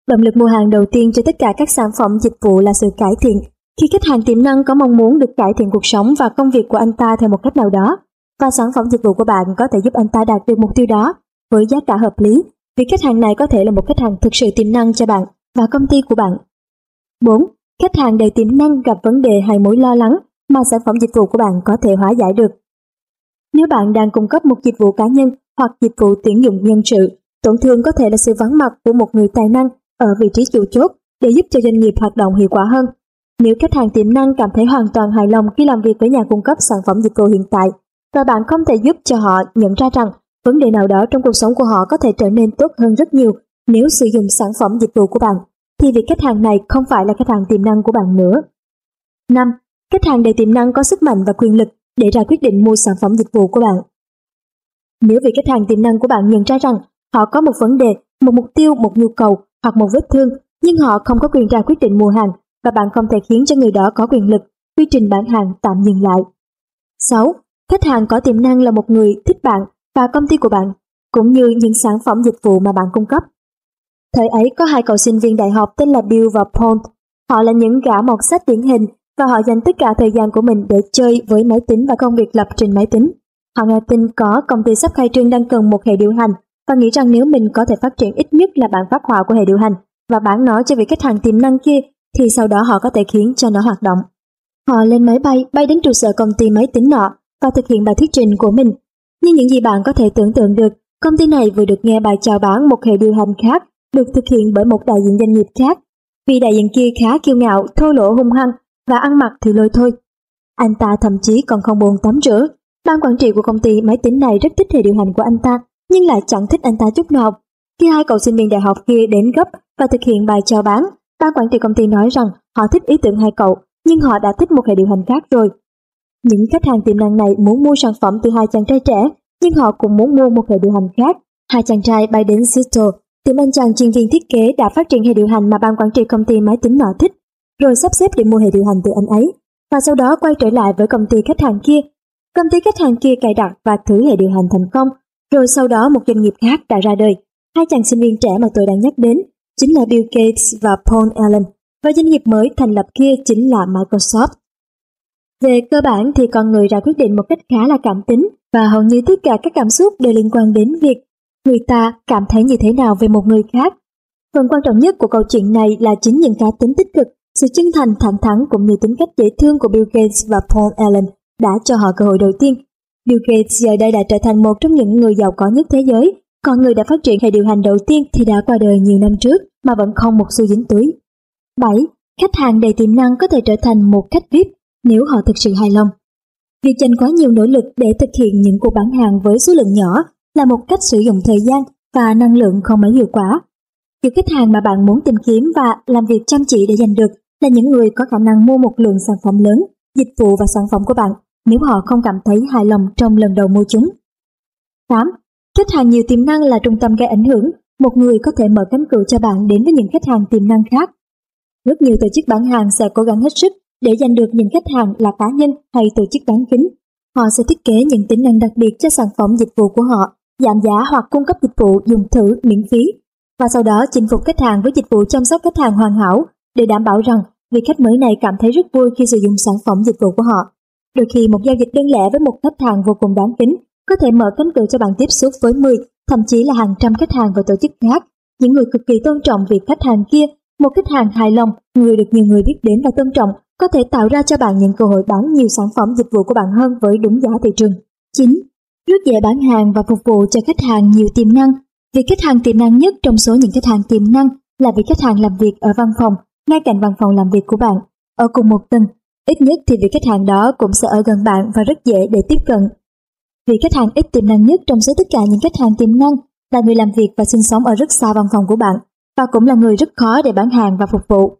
Speaker 1: Động lực mua hàng đầu tiên cho tất cả các sản phẩm dịch vụ là sự cải thiện. Khi khách hàng tiềm năng có mong muốn được cải thiện cuộc sống và công việc của anh ta theo một cách nào đó, và sản phẩm dịch vụ của bạn có thể giúp anh ta đạt được mục tiêu đó với giá cả hợp lý, vì khách hàng này có thể là một khách hàng thực sự tiềm năng cho bạn và công ty của bạn. 4. Khách hàng đầy tiềm năng gặp vấn đề hay mối lo lắng mà sản phẩm dịch vụ của bạn có thể hóa giải được. Nếu bạn đang cung cấp một dịch vụ cá nhân hoặc dịch vụ tuyển dụng nhân sự, tổn thương có thể là sự vắng mặt của một người tài năng ở vị trí chủ chốt để giúp cho doanh nghiệp hoạt động hiệu quả hơn. Nếu khách hàng tiềm năng cảm thấy hoàn toàn hài lòng khi làm việc với nhà cung cấp sản phẩm dịch vụ hiện tại và bạn không thể giúp cho họ nhận ra rằng vấn đề nào đó trong cuộc sống của họ có thể trở nên tốt hơn rất nhiều nếu sử dụng sản phẩm dịch vụ của bạn, thì việc khách hàng này không phải là khách hàng tiềm năng của bạn nữa. 5. Khách hàng đầy tiềm năng có sức mạnh và quyền lực để ra quyết định mua sản phẩm dịch vụ của bạn. Nếu vị khách hàng tiềm năng của bạn nhận ra rằng họ có một vấn đề, một mục tiêu, một nhu cầu hoặc một vết thương, nhưng họ không có quyền ra quyết định mua hàng và bạn không thể khiến cho người đó có quyền lực, quy trình bán hàng tạm dừng lại. 6. Khách hàng có tiềm năng là một người thích bạn và công ty của bạn, cũng như những sản phẩm dịch vụ mà bạn cung cấp. Thời ấy có hai cậu sinh viên đại học tên là Bill và Paul. Họ là những gã mọt sách điển hình và họ dành tất cả thời gian của mình để chơi với máy tính và công việc lập trình máy tính. Họ nghe tin có công ty sắp khai trương đang cần một hệ điều hành và nghĩ rằng nếu mình có thể phát triển ít nhất là bản phát họa của hệ điều hành và bán nó cho vị khách hàng tiềm năng kia thì sau đó họ có thể khiến cho nó hoạt động. Họ lên máy bay bay đến trụ sở công ty máy tính nọ và thực hiện bài thuyết trình của mình. Như những gì bạn có thể tưởng tượng được, công ty này vừa được nghe bài chào bán một hệ điều hành khác được thực hiện bởi một đại diện doanh nghiệp khác. Vì đại diện kia khá kiêu ngạo, thô lỗ hung hăng và ăn mặc thì lôi thôi. Anh ta thậm chí còn không buồn tắm rửa. Ban quản trị của công ty máy tính này rất thích hệ điều hành của anh ta, nhưng lại chẳng thích anh ta chút nào. Khi hai cậu sinh viên đại học kia đến gấp và thực hiện bài chào bán, ban quản trị công ty nói rằng họ thích ý tưởng hai cậu, nhưng họ đã thích một hệ điều hành khác rồi. Những khách hàng tiềm năng này muốn mua sản phẩm từ hai chàng trai trẻ, nhưng họ cũng muốn mua một hệ điều hành khác. Hai chàng trai bay đến Seattle tìm anh chàng chuyên viên thiết kế đã phát triển hệ điều hành mà ban quản trị công ty máy tính nọ thích, rồi sắp xếp để mua hệ điều hành từ anh ấy, và sau đó quay trở lại với công ty khách hàng kia. Công ty khách hàng kia cài đặt và thử hệ điều hành thành công, rồi sau đó một doanh nghiệp khác đã ra đời. Hai chàng sinh viên trẻ mà tôi đang nhắc đến chính là Bill Gates và Paul Allen, và doanh nghiệp mới thành lập kia chính là Microsoft. Về cơ bản thì con người ra quyết định một cách khá là cảm tính và hầu như tất cả các cảm xúc đều liên quan đến việc người ta cảm thấy như thế nào về một người khác. Phần quan trọng nhất của câu chuyện này là chính những cá tính tích cực, sự chân thành thẳng thắn cũng như tính cách dễ thương của Bill Gates và Paul Allen đã cho họ cơ hội đầu tiên. Bill Gates giờ đây đã trở thành một trong những người giàu có nhất thế giới, còn người đã phát triển hệ điều hành đầu tiên thì đã qua đời nhiều năm trước mà vẫn không một xu dính túi. 7. Khách hàng đầy tiềm năng có thể trở thành một khách VIP nếu họ thực sự hài lòng. Việc dành quá nhiều nỗ lực để thực hiện những cuộc bán hàng với số lượng nhỏ là một cách sử dụng thời gian và năng lượng không mấy hiệu quả. Những khách hàng mà bạn muốn tìm kiếm và làm việc chăm chỉ để giành được là những người có khả năng mua một lượng sản phẩm lớn, dịch vụ và sản phẩm của bạn nếu họ không cảm thấy hài lòng trong lần đầu mua chúng. 8. Khách hàng nhiều tiềm năng là trung tâm gây ảnh hưởng. Một người có thể mở cánh cửa cho bạn đến với những khách hàng tiềm năng khác. Rất nhiều tổ chức bán hàng sẽ cố gắng hết sức để giành được những khách hàng là cá nhân hay tổ chức đáng kính. Họ sẽ thiết kế những tính năng đặc biệt cho sản phẩm dịch vụ của họ giảm giá hoặc cung cấp dịch vụ dùng thử miễn phí và sau đó chinh phục khách hàng với dịch vụ chăm sóc khách hàng hoàn hảo để đảm bảo rằng vị khách mới này cảm thấy rất vui khi sử dụng sản phẩm dịch vụ của họ. Đôi khi một giao dịch đơn lẻ với một khách hàng vô cùng đáng kính có thể mở cánh cửa cho bạn tiếp xúc với 10, thậm chí là hàng trăm khách hàng và tổ chức khác, những người cực kỳ tôn trọng việc khách hàng kia, một khách hàng hài lòng, người được nhiều người biết đến và tôn trọng, có thể tạo ra cho bạn những cơ hội bán nhiều sản phẩm dịch vụ của bạn hơn với đúng giá thị trường. 9 rất dễ bán hàng và phục vụ cho khách hàng nhiều tiềm năng. Vì khách hàng tiềm năng nhất trong số những khách hàng tiềm năng là vị khách hàng làm việc ở văn phòng, ngay cạnh văn phòng làm việc của bạn, ở cùng một tầng. Ít nhất thì vị khách hàng đó cũng sẽ ở gần bạn và rất dễ để tiếp cận. Vị khách hàng ít tiềm năng nhất trong số tất cả những khách hàng tiềm năng là người làm việc và sinh sống ở rất xa văn phòng của bạn và cũng là người rất khó để bán hàng và phục vụ.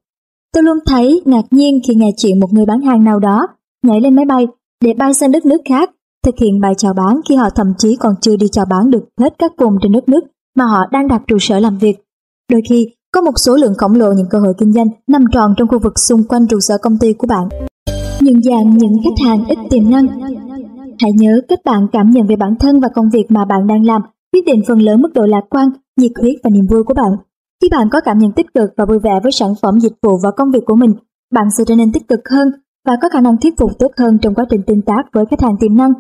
Speaker 1: Tôi luôn thấy ngạc nhiên khi nghe chuyện một người bán hàng nào đó nhảy lên máy bay để bay sang đất nước khác thực hiện bài chào bán khi họ thậm chí còn chưa đi chào bán được hết các vùng trên đất nước mà họ đang đặt trụ sở làm việc. Đôi khi, có một số lượng khổng lồ những cơ hội kinh doanh nằm tròn trong khu vực xung quanh trụ sở công ty của bạn. Nhận dạng những khách hàng ít tiềm năng Hãy nhớ kết bạn cảm nhận về bản thân và công việc mà bạn đang làm quyết định phần lớn mức độ lạc quan, nhiệt huyết và niềm vui của bạn. Khi bạn có cảm nhận tích cực và vui vẻ với sản phẩm dịch vụ và công việc của mình, bạn sẽ trở nên tích cực hơn và có khả năng thuyết phục tốt hơn trong quá trình tương tác với khách hàng tiềm năng.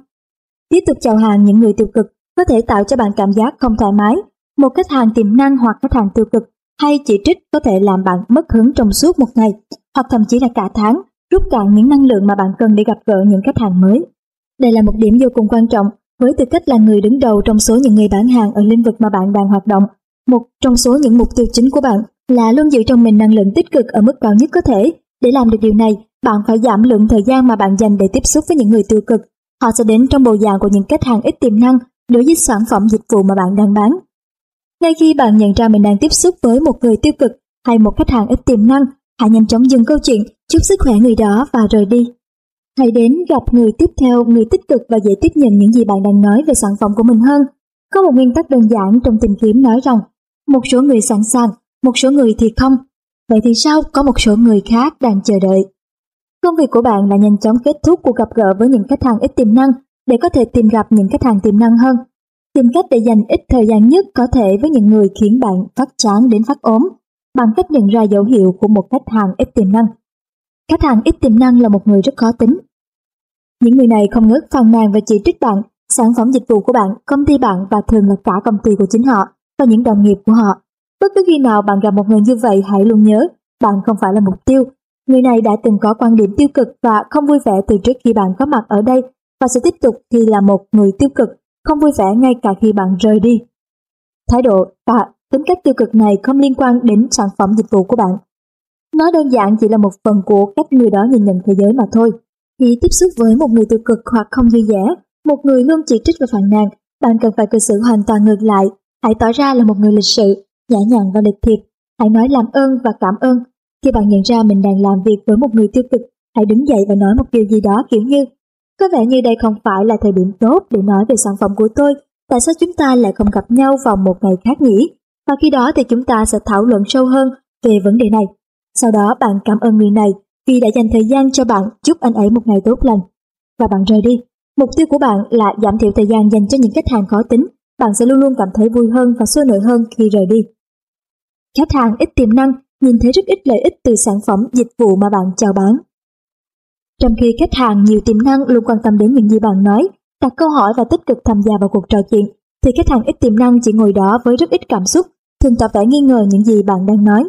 Speaker 1: Tiếp tục chào hàng những người tiêu cực có thể tạo cho bạn cảm giác không thoải mái. Một khách hàng tiềm năng hoặc khách hàng tiêu cực hay chỉ trích có thể làm bạn mất hứng trong suốt một ngày hoặc thậm chí là cả tháng, rút cạn những năng lượng mà bạn cần để gặp gỡ những khách hàng mới. Đây là một điểm vô cùng quan trọng với tư cách là người đứng đầu trong số những người bán hàng ở lĩnh vực mà bạn đang hoạt động. Một trong số những mục tiêu chính của bạn là luôn giữ trong mình năng lượng tích cực ở mức cao nhất có thể. Để làm được điều này, bạn phải giảm lượng thời gian mà bạn dành để tiếp xúc với những người tiêu cực. Họ sẽ đến trong bộ dạng của những khách hàng ít tiềm năng đối với sản phẩm dịch vụ mà bạn đang bán. Ngay khi bạn nhận ra mình đang tiếp xúc với một người tiêu cực hay một khách hàng ít tiềm năng, hãy nhanh chóng dừng câu chuyện, chúc sức khỏe người đó và rời đi. Hãy đến gặp người tiếp theo, người tích cực và dễ tiếp nhận những gì bạn đang nói về sản phẩm của mình hơn. Có một nguyên tắc đơn giản trong tìm kiếm nói rằng, một số người sẵn sàng, một số người thì không. Vậy thì sao có một số người khác đang chờ đợi? Công việc của bạn là nhanh chóng kết thúc cuộc gặp gỡ với những khách hàng ít tiềm năng để có thể tìm gặp những khách hàng tiềm năng hơn. Tìm cách để dành ít thời gian nhất có thể với những người khiến bạn phát chán đến phát ốm bằng cách nhận ra dấu hiệu của một khách hàng ít tiềm năng. Khách hàng ít tiềm năng là một người rất khó tính. Những người này không ngớt phàn nàn và chỉ trích bạn, sản phẩm dịch vụ của bạn, công ty bạn và thường là cả công ty của chính họ và những đồng nghiệp của họ. Bất cứ khi nào bạn gặp một người như vậy hãy luôn nhớ, bạn không phải là mục tiêu. Người này đã từng có quan điểm tiêu cực và không vui vẻ từ trước khi bạn có mặt ở đây và sẽ tiếp tục thì là một người tiêu cực, không vui vẻ ngay cả khi bạn rời đi. Thái độ và tính cách tiêu cực này không liên quan đến sản phẩm dịch vụ của bạn. Nó đơn giản chỉ là một phần của cách người đó nhìn nhận thế giới mà thôi. Khi tiếp xúc với một người tiêu cực hoặc không vui vẻ, một người luôn chỉ trích và phàn nàn, bạn cần phải cư xử hoàn toàn ngược lại. Hãy tỏ ra là một người lịch sự, nhã nhặn và lịch thiệp. Hãy nói làm ơn và cảm ơn. Khi bạn nhận ra mình đang làm việc với một người tiêu cực, hãy đứng dậy và nói một điều gì đó kiểu như có vẻ như đây không phải là thời điểm tốt để nói về sản phẩm của tôi. Tại sao chúng ta lại không gặp nhau vào một ngày khác nhỉ? Và khi đó thì chúng ta sẽ thảo luận sâu hơn về vấn đề này. Sau đó bạn cảm ơn người này vì đã dành thời gian cho bạn chúc anh ấy một ngày tốt lành. Và bạn rời đi. Mục tiêu của bạn là giảm thiểu thời gian dành cho những khách hàng khó tính. Bạn sẽ luôn luôn cảm thấy vui hơn và sôi nổi hơn khi rời đi. Khách hàng ít tiềm năng nhìn thấy rất ít lợi ích từ sản phẩm, dịch vụ mà bạn chào bán. Trong khi khách hàng nhiều tiềm năng luôn quan tâm đến những gì bạn nói, đặt câu hỏi và tích cực tham gia vào cuộc trò chuyện, thì khách hàng ít tiềm năng chỉ ngồi đó với rất ít cảm xúc, thường tỏ vẻ nghi ngờ những gì bạn đang nói.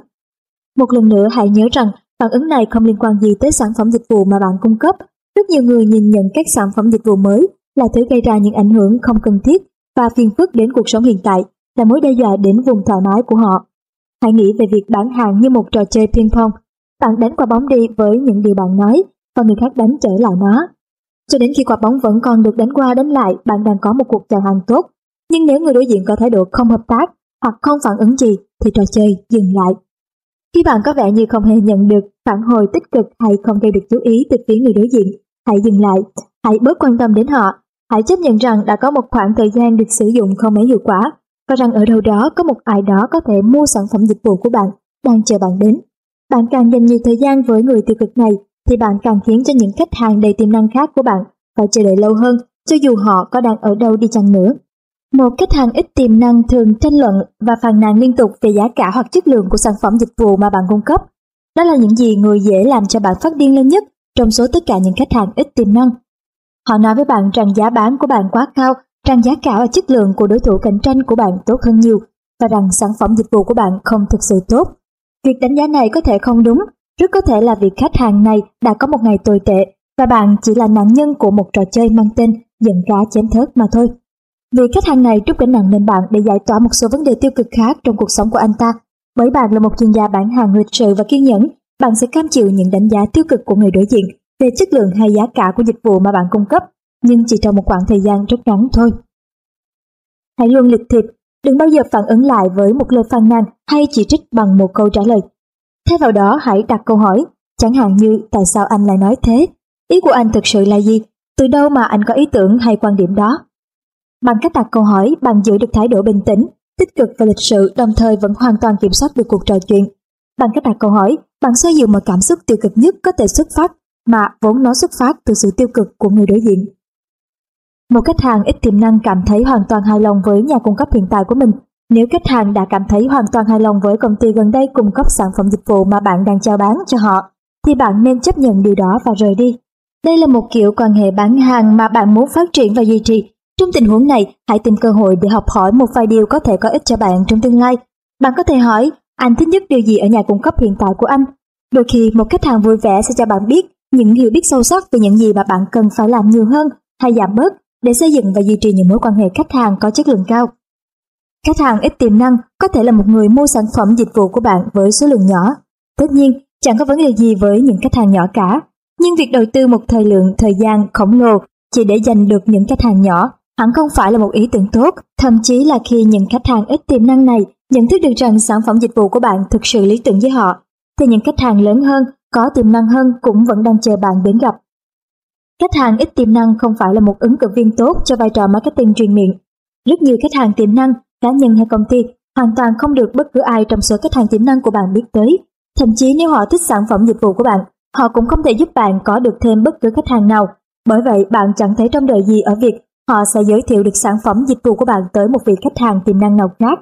Speaker 1: Một lần nữa hãy nhớ rằng phản ứng này không liên quan gì tới sản phẩm dịch vụ mà bạn cung cấp. Rất nhiều người nhìn nhận các sản phẩm dịch vụ mới là thứ gây ra những ảnh hưởng không cần thiết và phiền phức đến cuộc sống hiện tại, là mối đe dọa đến vùng thoải mái của họ. Hãy nghĩ về việc bán hàng như một trò chơi ping pong. Bạn đánh quả bóng đi với những điều bạn nói và người khác đánh trở lại nó. Cho đến khi quả bóng vẫn còn được đánh qua đánh lại, bạn đang có một cuộc chào hàng tốt. Nhưng nếu người đối diện có thái độ không hợp tác hoặc không phản ứng gì, thì trò chơi dừng lại. Khi bạn có vẻ như không hề nhận được phản hồi tích cực hay không gây được chú ý từ phía người đối diện, hãy dừng lại, hãy bớt quan tâm đến họ. Hãy chấp nhận rằng đã có một khoảng thời gian được sử dụng không mấy hiệu quả và rằng ở đâu đó có một ai đó có thể mua sản phẩm dịch vụ của bạn đang chờ bạn đến. Bạn càng dành nhiều thời gian với người tiêu cực này thì bạn càng khiến cho những khách hàng đầy tiềm năng khác của bạn phải chờ đợi lâu hơn cho dù họ có đang ở đâu đi chăng nữa. Một khách hàng ít tiềm năng thường tranh luận và phàn nàn liên tục về giá cả hoặc chất lượng của sản phẩm dịch vụ mà bạn cung cấp. Đó là những gì người dễ làm cho bạn phát điên lên nhất trong số tất cả những khách hàng ít tiềm năng. Họ nói với bạn rằng giá bán của bạn quá cao, rằng giá cả và chất lượng của đối thủ cạnh tranh của bạn tốt hơn nhiều và rằng sản phẩm dịch vụ của bạn không thực sự tốt. Việc đánh giá này có thể không đúng rất có thể là việc khách hàng này đã có một ngày tồi tệ và bạn chỉ là nạn nhân của một trò chơi mang tên giận cá chém thớt mà thôi. Vì khách hàng này trút gánh nặng lên bạn để giải tỏa một số vấn đề tiêu cực khác trong cuộc sống của anh ta. Bởi bạn là một chuyên gia bán hàng lịch sự và kiên nhẫn, bạn sẽ cam chịu những đánh giá tiêu cực của người đối diện về chất lượng hay giá cả của dịch vụ mà bạn cung cấp, nhưng chỉ trong một khoảng thời gian rất ngắn thôi. Hãy luôn lịch thiệp, đừng bao giờ phản ứng lại với một lời phàn nàn hay chỉ trích bằng một câu trả lời Thay vào đó hãy đặt câu hỏi, chẳng hạn như tại sao anh lại nói thế? Ý của anh thực sự là gì? Từ đâu mà anh có ý tưởng hay quan điểm đó? Bằng cách đặt câu hỏi, bạn giữ được thái độ bình tĩnh, tích cực và lịch sự đồng thời vẫn hoàn toàn kiểm soát được cuộc trò chuyện. Bằng cách đặt câu hỏi, bạn xoa dịu mọi cảm xúc tiêu cực nhất có thể xuất phát mà vốn nó xuất phát từ sự tiêu cực của người đối diện. Một khách hàng ít tiềm năng cảm thấy hoàn toàn hài lòng với nhà cung cấp hiện tại của mình nếu khách hàng đã cảm thấy hoàn toàn hài lòng với công ty gần đây cung cấp sản phẩm dịch vụ mà bạn đang chào bán cho họ, thì bạn nên chấp nhận điều đó và rời đi. Đây là một kiểu quan hệ bán hàng mà bạn muốn phát triển và duy trì. Trong tình huống này, hãy tìm cơ hội để học hỏi một vài điều có thể có ích cho bạn trong tương lai. Bạn có thể hỏi, anh thích nhất điều gì ở nhà cung cấp hiện tại của anh? Đôi khi một khách hàng vui vẻ sẽ cho bạn biết những hiểu biết sâu sắc về những gì mà bạn cần phải làm nhiều hơn hay giảm bớt để xây dựng và duy trì những mối quan hệ khách hàng có chất lượng cao. Khách hàng ít tiềm năng có thể là một người mua sản phẩm dịch vụ của bạn với số lượng nhỏ. Tất nhiên, chẳng có vấn đề gì với những khách hàng nhỏ cả. Nhưng việc đầu tư một thời lượng thời gian khổng lồ chỉ để giành được những khách hàng nhỏ hẳn không phải là một ý tưởng tốt, thậm chí là khi những khách hàng ít tiềm năng này nhận thức được rằng sản phẩm dịch vụ của bạn thực sự lý tưởng với họ, thì những khách hàng lớn hơn, có tiềm năng hơn cũng vẫn đang chờ bạn đến gặp. Khách hàng ít tiềm năng không phải là một ứng cử viên tốt cho vai trò marketing truyền miệng. Rất nhiều khách hàng tiềm năng, cá nhân hay công ty hoàn toàn không được bất cứ ai trong số khách hàng tiềm năng của bạn biết tới. Thậm chí nếu họ thích sản phẩm dịch vụ của bạn, họ cũng không thể giúp bạn có được thêm bất cứ khách hàng nào. Bởi vậy bạn chẳng thấy trong đời gì ở việc họ sẽ giới thiệu được sản phẩm dịch vụ của bạn tới một vị khách hàng tiềm năng nào khác.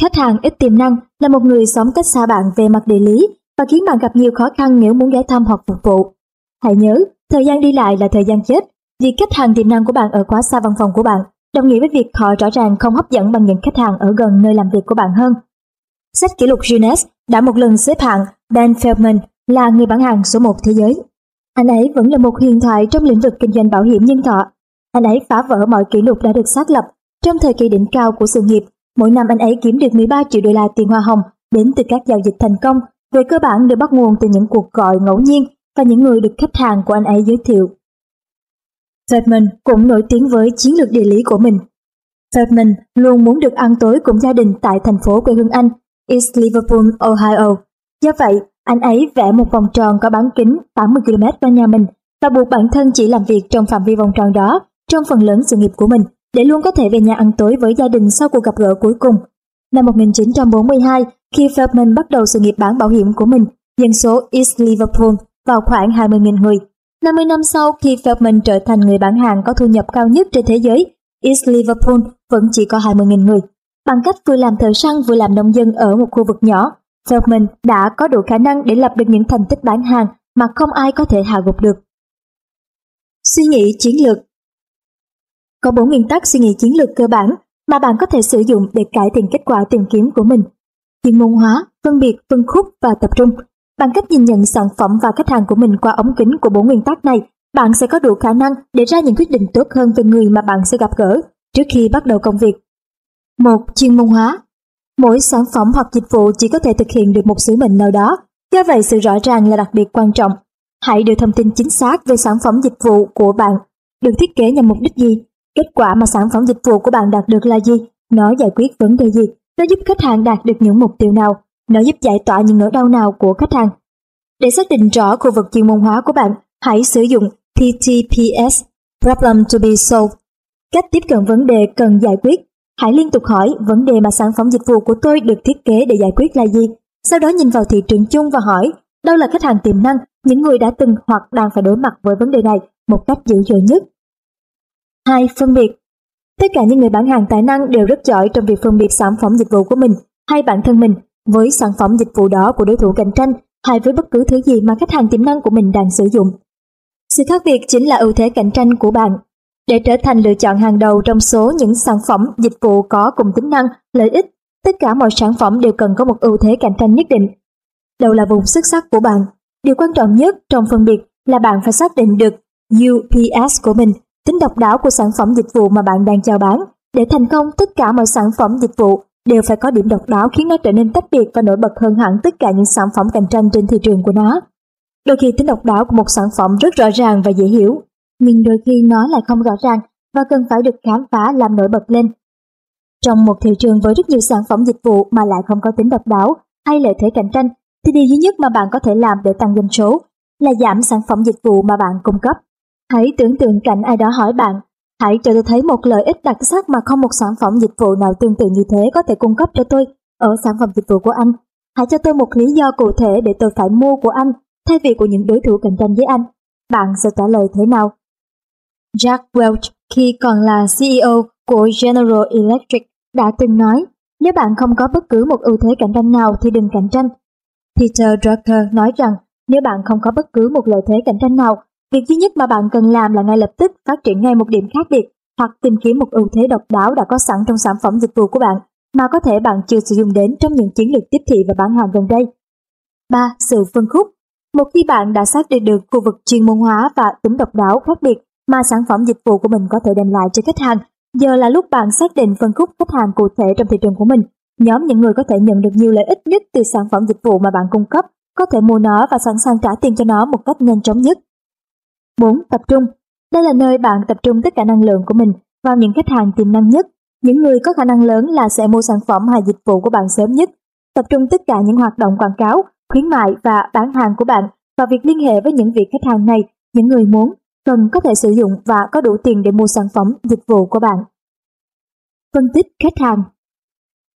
Speaker 1: Khách hàng ít tiềm năng là một người sống cách xa bạn về mặt địa lý và khiến bạn gặp nhiều khó khăn nếu muốn ghé thăm hoặc phục vụ. Hãy nhớ, thời gian đi lại là thời gian chết. Việc khách hàng tiềm năng của bạn ở quá xa văn phòng của bạn đồng nghĩa với việc họ rõ ràng không hấp dẫn bằng những khách hàng ở gần nơi làm việc của bạn hơn. Sách kỷ lục Guinness đã một lần xếp hạng Dan Feldman là người bán hàng số 1 thế giới. Anh ấy vẫn là một huyền thoại trong lĩnh vực kinh doanh bảo hiểm nhân thọ. Anh ấy phá vỡ mọi kỷ lục đã được xác lập trong thời kỳ đỉnh cao của sự nghiệp. Mỗi năm anh ấy kiếm được 13 triệu đô la tiền hoa hồng đến từ các giao dịch thành công, về cơ bản được bắt nguồn từ những cuộc gọi ngẫu nhiên và những người được khách hàng của anh ấy giới thiệu. Feldman cũng nổi tiếng với chiến lược địa lý của mình. Feldman luôn muốn được ăn tối cùng gia đình tại thành phố quê hương Anh, East Liverpool, Ohio. Do vậy, anh ấy vẽ một vòng tròn có bán kính 80 km quanh nhà mình và buộc bản thân chỉ làm việc trong phạm vi vòng tròn đó trong phần lớn sự nghiệp của mình để luôn có thể về nhà ăn tối với gia đình sau cuộc gặp gỡ cuối cùng. Năm 1942, khi Feldman bắt đầu sự nghiệp bán bảo hiểm của mình, dân số East Liverpool vào khoảng 20.000 người. 50 năm sau khi Feldman trở thành người bán hàng có thu nhập cao nhất trên thế giới, East Liverpool vẫn chỉ có 20.000 người. Bằng cách vừa làm thợ săn vừa làm nông dân ở một khu vực nhỏ, Feldman đã có đủ khả năng để lập được những thành tích bán hàng mà không ai có thể hạ gục được. Suy nghĩ chiến lược Có 4 nguyên tắc suy nghĩ chiến lược cơ bản mà bạn có thể sử dụng để cải thiện kết quả tìm kiếm của mình. Chuyên môn hóa, phân biệt, phân khúc và tập trung. Bằng cách nhìn nhận sản phẩm và khách hàng của mình qua ống kính của bốn nguyên tắc này, bạn sẽ có đủ khả năng để ra những quyết định tốt hơn về người mà bạn sẽ gặp gỡ trước khi bắt đầu công việc. Một Chuyên môn hóa Mỗi sản phẩm hoặc dịch vụ chỉ có thể thực hiện được một sứ mệnh nào đó, do vậy sự rõ ràng là đặc biệt quan trọng. Hãy đưa thông tin chính xác về sản phẩm dịch vụ của bạn. Được thiết kế nhằm mục đích gì? Kết quả mà sản phẩm dịch vụ của bạn đạt được là gì? Nó giải quyết vấn đề gì? Nó giúp khách hàng đạt được những mục tiêu nào? Nó giúp giải tỏa những nỗi đau nào của khách hàng? Để xác định rõ khu vực chuyên môn hóa của bạn, hãy sử dụng PTPS, Problem to be solved, cách tiếp cận vấn đề cần giải quyết. Hãy liên tục hỏi vấn đề mà sản phẩm dịch vụ của tôi được thiết kế để giải quyết là gì. Sau đó nhìn vào thị trường chung và hỏi đâu là khách hàng tiềm năng, những người đã từng hoặc đang phải đối mặt với vấn đề này một cách dữ dội nhất. 2. Phân biệt Tất cả những người bán hàng tài năng đều rất giỏi trong việc phân biệt sản phẩm dịch vụ của mình hay bản thân mình với sản phẩm dịch vụ đó của đối thủ cạnh tranh hay với bất cứ thứ gì mà khách hàng tiềm năng của mình đang sử dụng. Sự khác biệt chính là ưu thế cạnh tranh của bạn. Để trở thành lựa chọn hàng đầu trong số những sản phẩm, dịch vụ có cùng tính năng, lợi ích, tất cả mọi sản phẩm đều cần có một ưu thế cạnh tranh nhất định. Đâu là vùng xuất sắc của bạn? Điều quan trọng nhất trong phân biệt là bạn phải xác định được UPS của mình, tính độc đáo của sản phẩm dịch vụ mà bạn đang chào bán. Để thành công, tất cả mọi sản phẩm dịch vụ đều phải có điểm độc đáo khiến nó trở nên tách biệt và nổi bật hơn hẳn tất cả những sản phẩm cạnh tranh trên thị trường của nó. Đôi khi tính độc đáo của một sản phẩm rất rõ ràng và dễ hiểu, nhưng đôi khi nó lại không rõ ràng và cần phải được khám phá làm nổi bật lên. Trong một thị trường với rất nhiều sản phẩm dịch vụ mà lại không có tính độc đáo hay lợi thế cạnh tranh, thì điều duy nhất mà bạn có thể làm để tăng doanh số là giảm sản phẩm dịch vụ mà bạn cung cấp. Hãy tưởng tượng cảnh ai đó hỏi bạn, hãy cho tôi thấy một lợi ích đặc sắc mà không một sản phẩm dịch vụ nào tương tự như thế có thể cung cấp cho tôi ở sản phẩm dịch vụ của anh. Hãy cho tôi một lý do cụ thể để tôi phải mua của anh thay vì của những đối thủ cạnh tranh với anh. Bạn sẽ trả lời thế nào? Jack Welch khi còn là CEO của General Electric đã từng nói nếu bạn không có bất cứ một ưu thế cạnh tranh nào thì đừng cạnh tranh. Peter Drucker nói rằng nếu bạn không có bất cứ một lợi thế cạnh tranh nào, việc duy nhất mà bạn cần làm là ngay lập tức phát triển ngay một điểm khác biệt hoặc tìm kiếm một ưu thế độc đáo đã có sẵn trong sản phẩm dịch vụ của bạn mà có thể bạn chưa sử dụng đến trong những chiến lược tiếp thị và bán hàng gần đây. 3. Sự phân khúc Một khi bạn đã xác định được khu vực chuyên môn hóa và tính độc đáo khác biệt mà sản phẩm dịch vụ của mình có thể đem lại cho khách hàng, giờ là lúc bạn xác định phân khúc khách hàng cụ thể trong thị trường của mình. Nhóm những người có thể nhận được nhiều lợi ích nhất từ sản phẩm dịch vụ mà bạn cung cấp, có thể mua nó và sẵn sàng trả tiền cho nó một cách nhanh chóng nhất. 4. Tập trung Đây là nơi bạn tập trung tất cả năng lượng của mình vào những khách hàng tiềm năng nhất, những người có khả năng lớn là sẽ mua sản phẩm hay dịch vụ của bạn sớm nhất. Tập trung tất cả những hoạt động quảng cáo, khuyến mại và bán hàng của bạn vào việc liên hệ với những vị khách hàng này, những người muốn, cần có thể sử dụng và có đủ tiền để mua sản phẩm, dịch vụ của bạn. Phân tích khách hàng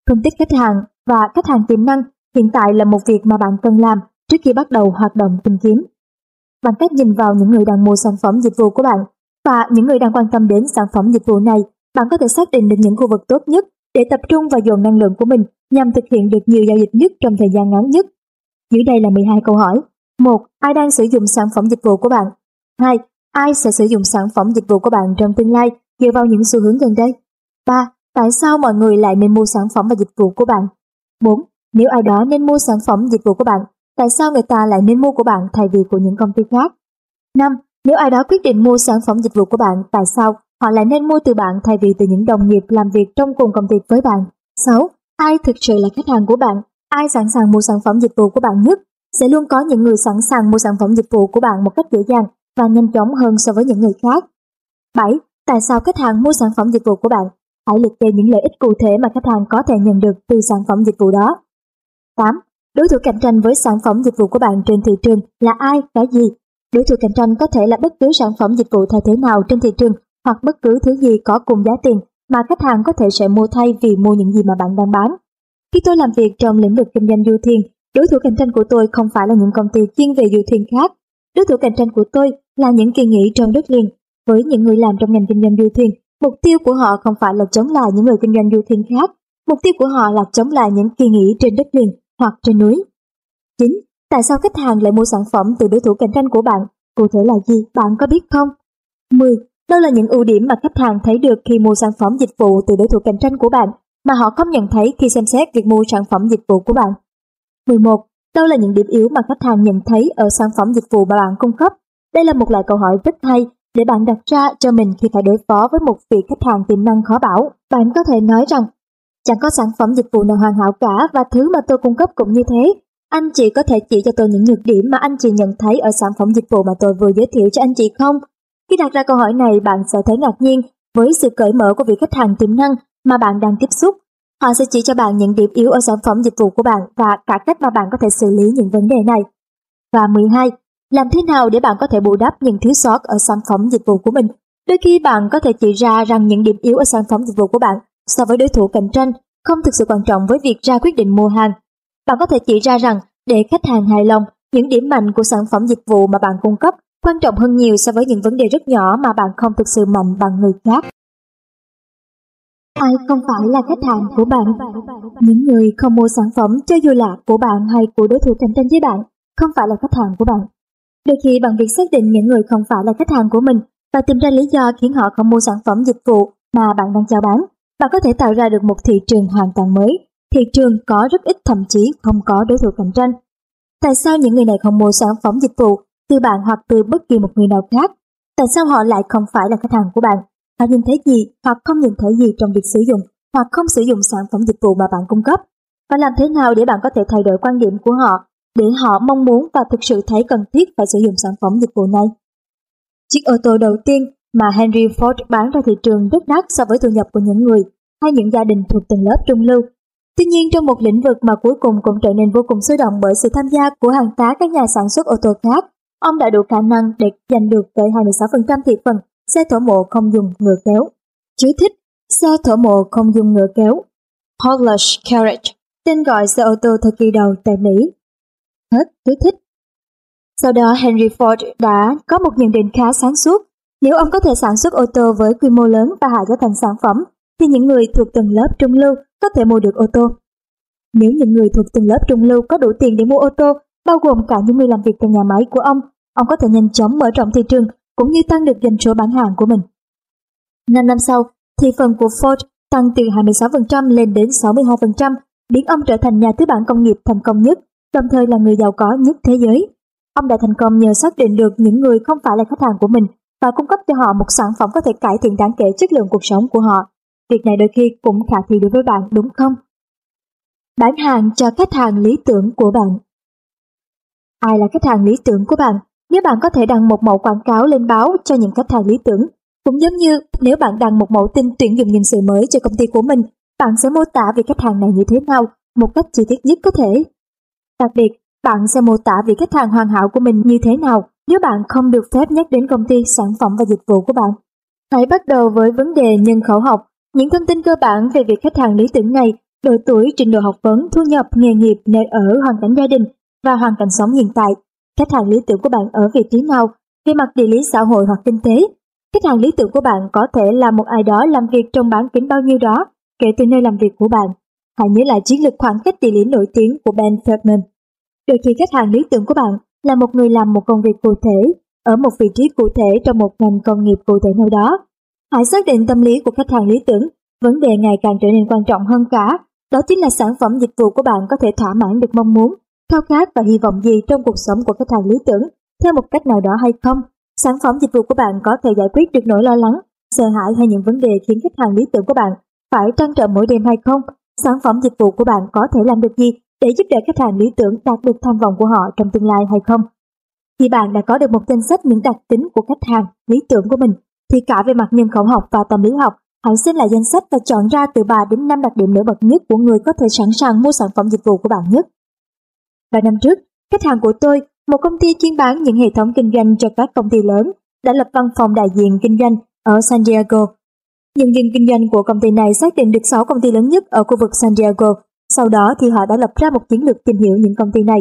Speaker 1: Phân tích khách hàng và khách hàng tiềm năng hiện tại là một việc mà bạn cần làm trước khi bắt đầu hoạt động tìm kiếm. Bằng cách nhìn vào những người đang mua sản phẩm dịch vụ của bạn và những người đang quan tâm đến sản phẩm dịch vụ này, bạn có thể xác định được những khu vực tốt nhất để tập trung và dồn năng lượng của mình nhằm thực hiện được nhiều giao dịch nhất trong thời gian ngắn nhất. Dưới đây là 12 câu hỏi. 1. Ai đang sử dụng sản phẩm dịch vụ của bạn? 2. Ai sẽ sử dụng sản phẩm dịch vụ của bạn trong tương lai dựa vào những xu hướng gần đây? 3. Tại sao mọi người lại nên mua sản phẩm và dịch vụ của bạn? 4. Nếu ai đó nên mua sản phẩm dịch vụ của bạn, tại sao người ta lại nên mua của bạn thay vì của những công ty khác? 5. Nếu ai đó quyết định mua sản phẩm dịch vụ của bạn, tại sao họ lại nên mua từ bạn thay vì từ những đồng nghiệp làm việc trong cùng công ty với bạn? 6. Ai thực sự là khách hàng của bạn? Ai sẵn sàng mua sản phẩm dịch vụ của bạn nhất? Sẽ luôn có những người sẵn sàng mua sản phẩm dịch vụ của bạn một cách dễ dàng và nhanh chóng hơn so với những người khác. 7. Tại sao khách hàng mua sản phẩm dịch vụ của bạn? Hãy liệt kê những lợi ích cụ thể mà khách hàng có thể nhận được từ sản phẩm dịch vụ đó. 8. Đối thủ cạnh tranh với sản phẩm dịch vụ của bạn trên thị trường là ai, cái gì? Đối thủ cạnh tranh có thể là bất cứ sản phẩm dịch vụ thay thế nào trên thị trường hoặc bất cứ thứ gì có cùng giá tiền mà khách hàng có thể sẽ mua thay vì mua những gì mà bạn đang bán. Khi tôi làm việc trong lĩnh vực kinh doanh du thuyền, đối thủ cạnh tranh của tôi không phải là những công ty chuyên về du thuyền khác. Đối thủ cạnh tranh của tôi là những kỳ nghỉ trong đất liền. Với những người làm trong ngành kinh doanh du thuyền, mục tiêu của họ không phải là chống lại những người kinh doanh du thuyền khác. Mục tiêu của họ là chống lại những kỳ nghỉ trên đất liền hoặc trên núi. 9. Tại sao khách hàng lại mua sản phẩm từ đối thủ cạnh tranh của bạn? Cụ thể là gì? Bạn có biết không? 10. Đâu là những ưu điểm mà khách hàng thấy được khi mua sản phẩm dịch vụ từ đối thủ cạnh tranh của bạn mà họ không nhận thấy khi xem xét việc mua sản phẩm dịch vụ của bạn? 11. Đâu là những điểm yếu mà khách hàng nhận thấy ở sản phẩm dịch vụ mà bạn cung cấp? Đây là một loại câu hỏi rất hay để bạn đặt ra cho mình khi phải đối phó với một vị khách hàng tiềm năng khó bảo. Bạn có thể nói rằng, chẳng có sản phẩm dịch vụ nào hoàn hảo cả và thứ mà tôi cung cấp cũng như thế. Anh chị có thể chỉ cho tôi những nhược điểm mà anh chị nhận thấy ở sản phẩm dịch vụ mà tôi vừa giới thiệu cho anh chị không? Khi đặt ra câu hỏi này, bạn sẽ thấy ngạc nhiên với sự cởi mở của vị khách hàng tiềm năng mà bạn đang tiếp xúc. Họ sẽ chỉ cho bạn những điểm yếu ở sản phẩm dịch vụ của bạn và cả cách mà bạn có thể xử lý những vấn đề này. Và 12. Làm thế nào để bạn có thể bù đắp những thiếu sót ở sản phẩm dịch vụ của mình? Đôi khi bạn có thể chỉ ra rằng những điểm yếu ở sản phẩm dịch vụ của bạn so với đối thủ cạnh tranh không thực sự quan trọng với việc ra quyết định mua hàng. Bạn có thể chỉ ra rằng để khách hàng hài lòng, những điểm mạnh của sản phẩm dịch vụ mà bạn cung cấp quan trọng hơn nhiều so với những vấn đề rất nhỏ mà bạn không thực sự mạnh bằng người khác. Ai không phải là khách hàng của bạn? Những người không mua sản phẩm cho dù là của bạn hay của đối thủ cạnh tranh với bạn, không phải là khách hàng của bạn. Đôi khi bằng việc xác định những người không phải là khách hàng của mình và tìm ra lý do khiến họ không mua sản phẩm dịch vụ mà bạn đang chào bán, bạn có thể tạo ra được một thị trường hoàn toàn mới. Thị trường có rất ít, thậm chí không có đối thủ cạnh tranh. Tại sao những người này không mua sản phẩm dịch vụ từ bạn hoặc từ bất kỳ một người nào khác? Tại sao họ lại không phải là khách hàng của bạn? Họ nhìn thấy gì hoặc không nhìn thấy gì trong việc sử dụng hoặc không sử dụng sản phẩm dịch vụ mà bạn cung cấp? Và làm thế nào để bạn có thể thay đổi quan điểm của họ để họ mong muốn và thực sự thấy cần thiết phải sử dụng sản phẩm dịch vụ này? Chiếc ô tô đầu tiên mà Henry Ford bán ra thị trường rất đắt so với thu nhập của những người hay những gia đình thuộc tầng lớp trung lưu. Tuy nhiên trong một lĩnh vực mà cuối cùng cũng trở nên vô cùng sôi động bởi sự tham gia của hàng tá các nhà sản xuất ô tô khác, ông đã đủ khả năng để giành được tới 26% thị phần xe thổ mộ không dùng ngựa kéo. Chú thích xe thổ mộ không dùng ngựa kéo. Polish Carriage, tên gọi xe ô tô thời kỳ đầu tại Mỹ. Hết chú thích. Sau đó Henry Ford đã có một nhận định khá sáng suốt. Nếu ông có thể sản xuất ô tô với quy mô lớn và hạ giá thành sản phẩm, thì những người thuộc tầng lớp trung lưu có thể mua được ô tô. Nếu những người thuộc tầng lớp trung lưu có đủ tiền để mua ô tô, bao gồm cả những người làm việc tại nhà máy của ông, ông có thể nhanh chóng mở rộng thị trường cũng như tăng được doanh số bán hàng của mình. 5 năm sau, thị phần của Ford tăng từ 26% lên đến 62%, biến ông trở thành nhà tư bản công nghiệp thành công nhất, đồng thời là người giàu có nhất thế giới. Ông đã thành công nhờ xác định được những người không phải là khách hàng của mình và cung cấp cho họ một sản phẩm có thể cải thiện đáng kể chất lượng cuộc sống của họ. Việc này đôi khi cũng khả thi đối với bạn đúng không? Bán hàng cho khách hàng lý tưởng của bạn Ai là khách hàng lý tưởng của bạn? Nếu bạn có thể đăng một mẫu quảng cáo lên báo cho những khách hàng lý tưởng, cũng giống như nếu bạn đăng một mẫu tin tuyển dụng nhân sự mới cho công ty của mình, bạn sẽ mô tả về khách hàng này như thế nào một cách chi tiết nhất có thể. Đặc biệt, bạn sẽ mô tả vị khách hàng hoàn hảo của mình như thế nào nếu bạn không được phép nhắc đến công ty, sản phẩm và dịch vụ của bạn. Hãy bắt đầu với vấn đề nhân khẩu học, những thông tin cơ bản về việc khách hàng lý tưởng này, độ tuổi, trình độ học vấn, thu nhập, nghề nghiệp, nơi ở, hoàn cảnh gia đình và hoàn cảnh sống hiện tại. Khách hàng lý tưởng của bạn ở vị trí nào, về mặt địa lý xã hội hoặc kinh tế. Khách hàng lý tưởng của bạn có thể là một ai đó làm việc trong bán kính bao nhiêu đó, kể từ nơi làm việc của bạn. Hãy nhớ lại chiến lược khoảng cách địa lý nổi tiếng của Ben Feldman. Đôi khi khách hàng lý tưởng của bạn là một người làm một công việc cụ thể, ở một vị trí cụ thể trong một ngành công nghiệp cụ thể nào đó. Hãy xác định tâm lý của khách hàng lý tưởng, vấn đề ngày càng trở nên quan trọng hơn cả, đó chính là sản phẩm dịch vụ của bạn có thể thỏa mãn được mong muốn, khao khát và hy vọng gì trong cuộc sống của khách hàng lý tưởng theo một cách nào đó hay không. Sản phẩm dịch vụ của bạn có thể giải quyết được nỗi lo lắng, sợ hãi hay những vấn đề khiến khách hàng lý tưởng của bạn phải trăn trở mỗi đêm hay không. Sản phẩm dịch vụ của bạn có thể làm được gì để giúp đỡ khách hàng lý tưởng đạt được tham vọng của họ trong tương lai hay không. Khi bạn đã có được một danh sách những đặc tính của khách hàng lý tưởng của mình, thì cả về mặt nhân khẩu học và tâm lý học, hãy xem lại danh sách và chọn ra từ 3 đến 5 đặc điểm nổi bật nhất của người có thể sẵn sàng mua sản phẩm dịch vụ của bạn nhất. Vài năm trước, khách hàng của tôi, một công ty chuyên bán những hệ thống kinh doanh cho các công ty lớn, đã lập văn phòng đại diện kinh doanh ở San Diego. Nhân viên kinh doanh của công ty này xác định được 6 công ty lớn nhất ở khu vực San Diego sau đó thì họ đã lập ra một chiến lược tìm hiểu những công ty này.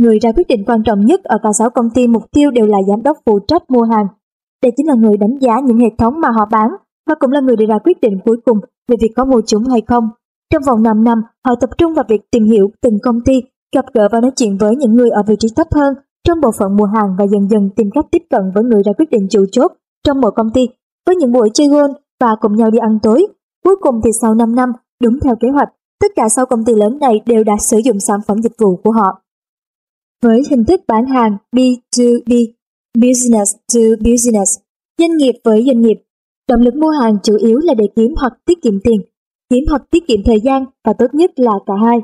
Speaker 1: Người ra quyết định quan trọng nhất ở cả sáu công ty mục tiêu đều là giám đốc phụ trách mua hàng. Đây chính là người đánh giá những hệ thống mà họ bán và cũng là người đưa ra quyết định cuối cùng về việc có mua chúng hay không. Trong vòng 5 năm, họ tập trung vào việc tìm hiểu từng công ty, gặp gỡ và nói chuyện với những người ở vị trí thấp hơn trong bộ phận mua hàng và dần dần tìm cách tiếp cận với người ra quyết định chủ chốt trong mỗi công ty với những buổi chơi gôn và cùng nhau đi ăn tối. Cuối cùng thì sau 5 năm, đúng theo kế hoạch, Tất cả sau công ty lớn này đều đã sử dụng sản phẩm dịch vụ của họ. Với hình thức bán hàng B2B, Business to Business, doanh nghiệp với doanh nghiệp, động lực mua hàng chủ yếu là để kiếm hoặc tiết kiệm tiền, kiếm hoặc tiết kiệm thời gian và tốt nhất là cả hai.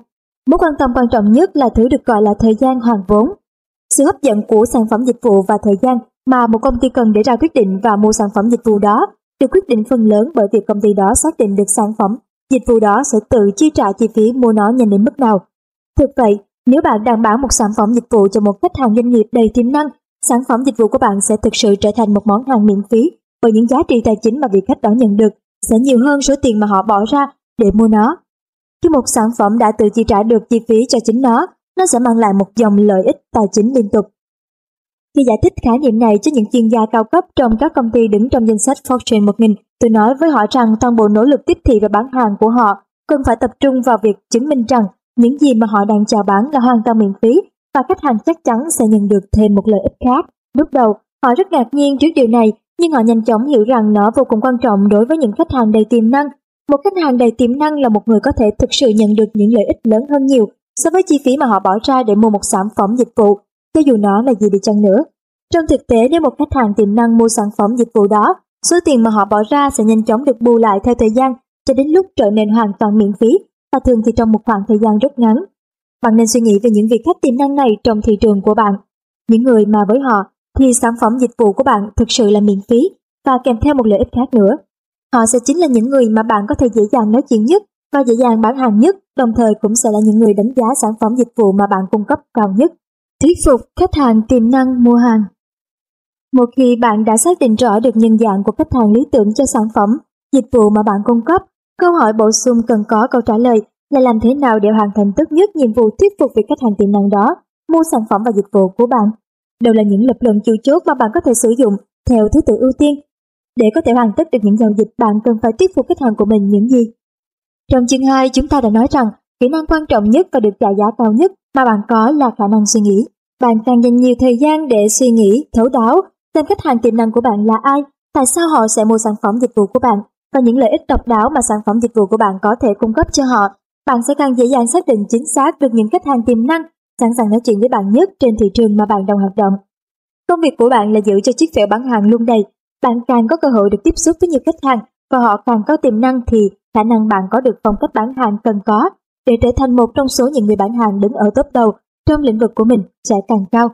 Speaker 1: Mối quan tâm quan trọng nhất là thứ được gọi là thời gian hoàn vốn. Sự hấp dẫn của sản phẩm dịch vụ và thời gian mà một công ty cần để ra quyết định và mua sản phẩm dịch vụ đó được quyết định phần lớn bởi việc công ty đó xác định được sản phẩm dịch vụ đó sẽ tự chi trả chi phí mua nó nhanh đến mức nào. Thực vậy, nếu bạn đang bán một sản phẩm dịch vụ cho một khách hàng doanh nghiệp đầy tiềm năng, sản phẩm dịch vụ của bạn sẽ thực sự trở thành một món hàng miễn phí bởi những giá trị tài chính mà vị khách đó nhận được sẽ nhiều hơn số tiền mà họ bỏ ra để mua nó. Khi một sản phẩm đã tự chi trả được chi phí cho chính nó, nó sẽ mang lại một dòng lợi ích tài chính liên tục. Khi giải thích khái niệm này cho những chuyên gia cao cấp trong các công ty đứng trong danh sách Fortune 1000, tôi nói với họ rằng toàn bộ nỗ lực tiếp thị và bán hàng của họ cần phải tập trung vào việc chứng minh rằng những gì mà họ đang chào bán là hoàn toàn miễn phí và khách hàng chắc chắn sẽ nhận được thêm một lợi ích khác. Lúc đầu, họ rất ngạc nhiên trước điều này, nhưng họ nhanh chóng hiểu rằng nó vô cùng quan trọng đối với những khách hàng đầy tiềm năng. Một khách hàng đầy tiềm năng là một người có thể thực sự nhận được những lợi ích lớn hơn nhiều so với chi phí mà họ bỏ ra để mua một sản phẩm dịch vụ cho dù nó là gì đi chăng nữa. Trong thực tế nếu một khách hàng tiềm năng mua sản phẩm dịch vụ đó, số tiền mà họ bỏ ra sẽ nhanh chóng được bù lại theo thời gian cho đến lúc trở nên hoàn toàn miễn phí và thường thì trong một khoảng thời gian rất ngắn. Bạn nên suy nghĩ về những vị khách tiềm năng này trong thị trường của bạn. Những người mà với họ thì sản phẩm dịch vụ của bạn thực sự là miễn phí và kèm theo một lợi ích khác nữa. Họ sẽ chính là những người mà bạn có thể dễ dàng nói chuyện nhất và dễ dàng bán hàng nhất, đồng thời cũng sẽ là những người đánh giá sản phẩm dịch vụ mà bạn cung cấp cao nhất. Thuyết phục khách hàng tiềm năng mua hàng một khi bạn đã xác định rõ được nhân dạng của khách hàng lý tưởng cho sản phẩm, dịch vụ mà bạn cung cấp, câu hỏi bổ sung cần có câu trả lời là làm thế nào để hoàn thành tốt nhất nhiệm vụ thuyết phục việc khách hàng tiềm năng đó mua sản phẩm và dịch vụ của bạn. Đều là những lập luận chủ chốt mà bạn có thể sử dụng theo thứ tự ưu tiên. Để có thể hoàn tất được những giao dịch, bạn cần phải thuyết phục khách hàng của mình những gì. Trong chương 2, chúng ta đã nói rằng kỹ năng quan trọng nhất và được trả giá cao nhất mà bạn có là khả năng suy nghĩ. Bạn càng dành nhiều thời gian để suy nghĩ, thấu đáo, xem khách hàng tiềm năng của bạn là ai, tại sao họ sẽ mua sản phẩm dịch vụ của bạn và những lợi ích độc đáo mà sản phẩm dịch vụ của bạn có thể cung cấp cho họ. Bạn sẽ càng dễ dàng xác định chính xác được những khách hàng tiềm năng, sẵn sàng nói chuyện với bạn nhất trên thị trường mà bạn đang hoạt động. Công việc của bạn là giữ cho chiếc phễu bán hàng luôn đầy. Bạn càng có cơ hội được tiếp xúc với nhiều khách hàng và họ càng có tiềm năng thì khả năng bạn có được phong cách bán hàng cần có để trở thành một trong số những người bán hàng đứng ở top đầu trong lĩnh vực của mình sẽ càng cao.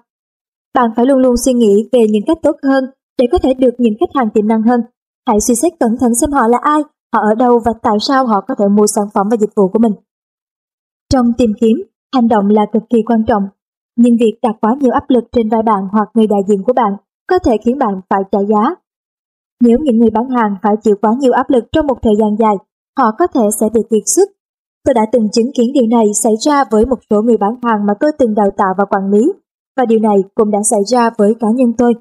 Speaker 1: Bạn phải luôn luôn suy nghĩ về những cách tốt hơn để có thể được những khách hàng tiềm năng hơn. Hãy suy xét cẩn thận xem họ là ai, họ ở đâu và tại sao họ có thể mua sản phẩm và dịch vụ của mình. Trong tìm kiếm, hành động là cực kỳ quan trọng, nhưng việc đặt quá nhiều áp lực trên vai bạn hoặc người đại diện của bạn có thể khiến bạn phải trả giá. Nếu những người bán hàng phải chịu quá nhiều áp lực trong một thời gian dài, họ có thể sẽ bị kiệt sức. Tôi đã từng chứng kiến điều này xảy ra với một số người bán hàng mà tôi từng đào tạo và quản lý, và điều này cũng đã xảy ra với cá nhân tôi.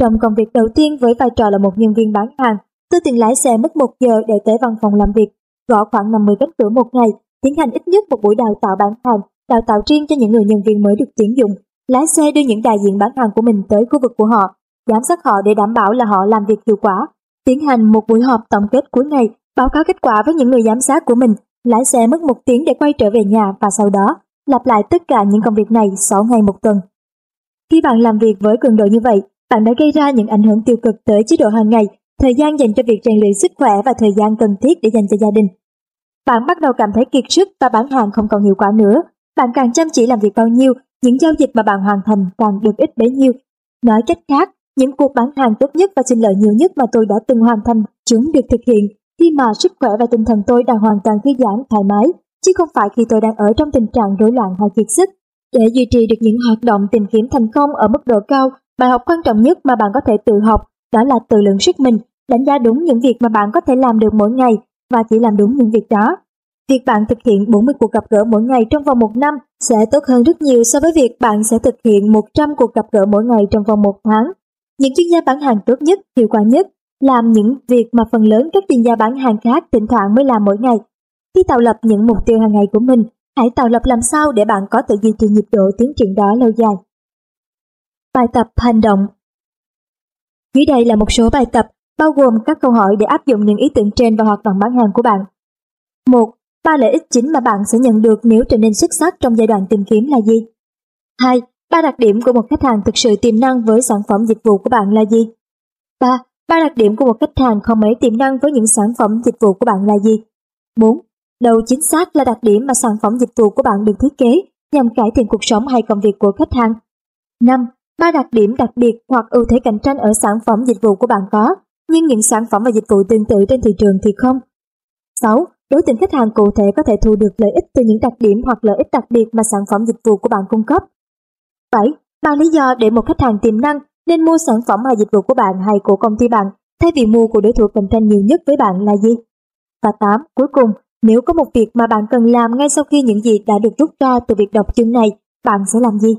Speaker 1: Trong công việc đầu tiên với vai trò là một nhân viên bán hàng, tôi từng lái xe mất một giờ để tới văn phòng làm việc, gõ khoảng 50 cánh cửa một ngày, tiến hành ít nhất một buổi đào tạo bán hàng, đào tạo riêng cho những người nhân viên mới được tuyển dụng, lái xe đưa những đại diện bán hàng của mình tới khu vực của họ, giám sát họ để đảm bảo là họ làm việc hiệu quả, tiến hành một buổi họp tổng kết cuối ngày, báo cáo kết quả với những người giám sát của mình, lái xe mất một tiếng để quay trở về nhà và sau đó lặp lại tất cả những công việc này 6 ngày một tuần. Khi bạn làm việc với cường độ như vậy, bạn đã gây ra những ảnh hưởng tiêu cực tới chế độ hàng ngày, thời gian dành cho việc rèn luyện sức khỏe và thời gian cần thiết để dành cho gia đình. Bạn bắt đầu cảm thấy kiệt sức và bán hàng không còn hiệu quả nữa. Bạn càng chăm chỉ làm việc bao nhiêu, những giao dịch mà bạn hoàn thành càng được ít bấy nhiêu. Nói cách khác, những cuộc bán hàng tốt nhất và sinh lợi nhiều nhất mà tôi đã từng hoàn thành, chúng được thực hiện khi mà sức khỏe và tinh thần tôi đang hoàn toàn thư giãn, thoải mái, chứ không phải khi tôi đang ở trong tình trạng rối loạn hay kiệt sức. Để duy trì được những hoạt động tìm kiếm thành công ở mức độ cao, bài học quan trọng nhất mà bạn có thể tự học đó là tự lượng sức mình, đánh giá đúng những việc mà bạn có thể làm được mỗi ngày và chỉ làm đúng những việc đó. Việc bạn thực hiện 40 cuộc gặp gỡ mỗi ngày trong vòng một năm sẽ tốt hơn rất nhiều so với việc bạn sẽ thực hiện 100 cuộc gặp gỡ mỗi ngày trong vòng một tháng. Những chuyên gia bán hàng tốt nhất, hiệu quả nhất, làm những việc mà phần lớn các chuyên gia bán hàng khác thỉnh thoảng mới làm mỗi ngày. Khi tạo lập những mục tiêu hàng ngày của mình, hãy tạo lập làm sao để bạn có thể duy trì nhịp độ tiến triển đó lâu dài. Bài tập hành động Dưới đây là một số bài tập, bao gồm các câu hỏi để áp dụng những ý tưởng trên vào hoạt động bán hàng của bạn. 1. Ba lợi ích chính mà bạn sẽ nhận được nếu trở nên xuất sắc trong giai đoạn tìm kiếm là gì? 2. Ba đặc điểm của một khách hàng thực sự tiềm năng với sản phẩm dịch vụ của bạn là gì? 3. Ba đặc điểm của một khách hàng không mấy tiềm năng với những sản phẩm dịch vụ của bạn là gì? 4. Đâu chính xác là đặc điểm mà sản phẩm dịch vụ của bạn được thiết kế nhằm cải thiện cuộc sống hay công việc của khách hàng? 5. Ba đặc điểm đặc biệt hoặc ưu thế cạnh tranh ở sản phẩm dịch vụ của bạn có, nhưng những sản phẩm và dịch vụ tương tự trên thị trường thì không. 6. Đối tượng khách hàng cụ thể có thể thu được lợi ích từ những đặc điểm hoặc lợi ích đặc biệt mà sản phẩm dịch vụ của bạn cung cấp. 7. Ba lý do để một khách hàng tiềm năng nên mua sản phẩm hay dịch vụ của bạn hay của công ty bạn thay vì mua của đối thủ cạnh tranh nhiều nhất với bạn là gì? Và 8. Cuối cùng, nếu có một việc mà bạn cần làm ngay sau khi những gì đã được rút ra từ việc đọc chương này, bạn sẽ làm gì?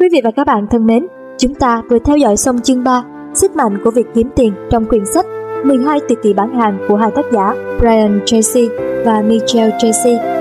Speaker 1: Quý vị và các bạn thân mến, chúng ta vừa theo dõi xong chương 3, sức mạnh của việc kiếm tiền trong quyển sách 12 tuyệt kỹ bán hàng của hai tác giả Brian Tracy và Michelle Tracy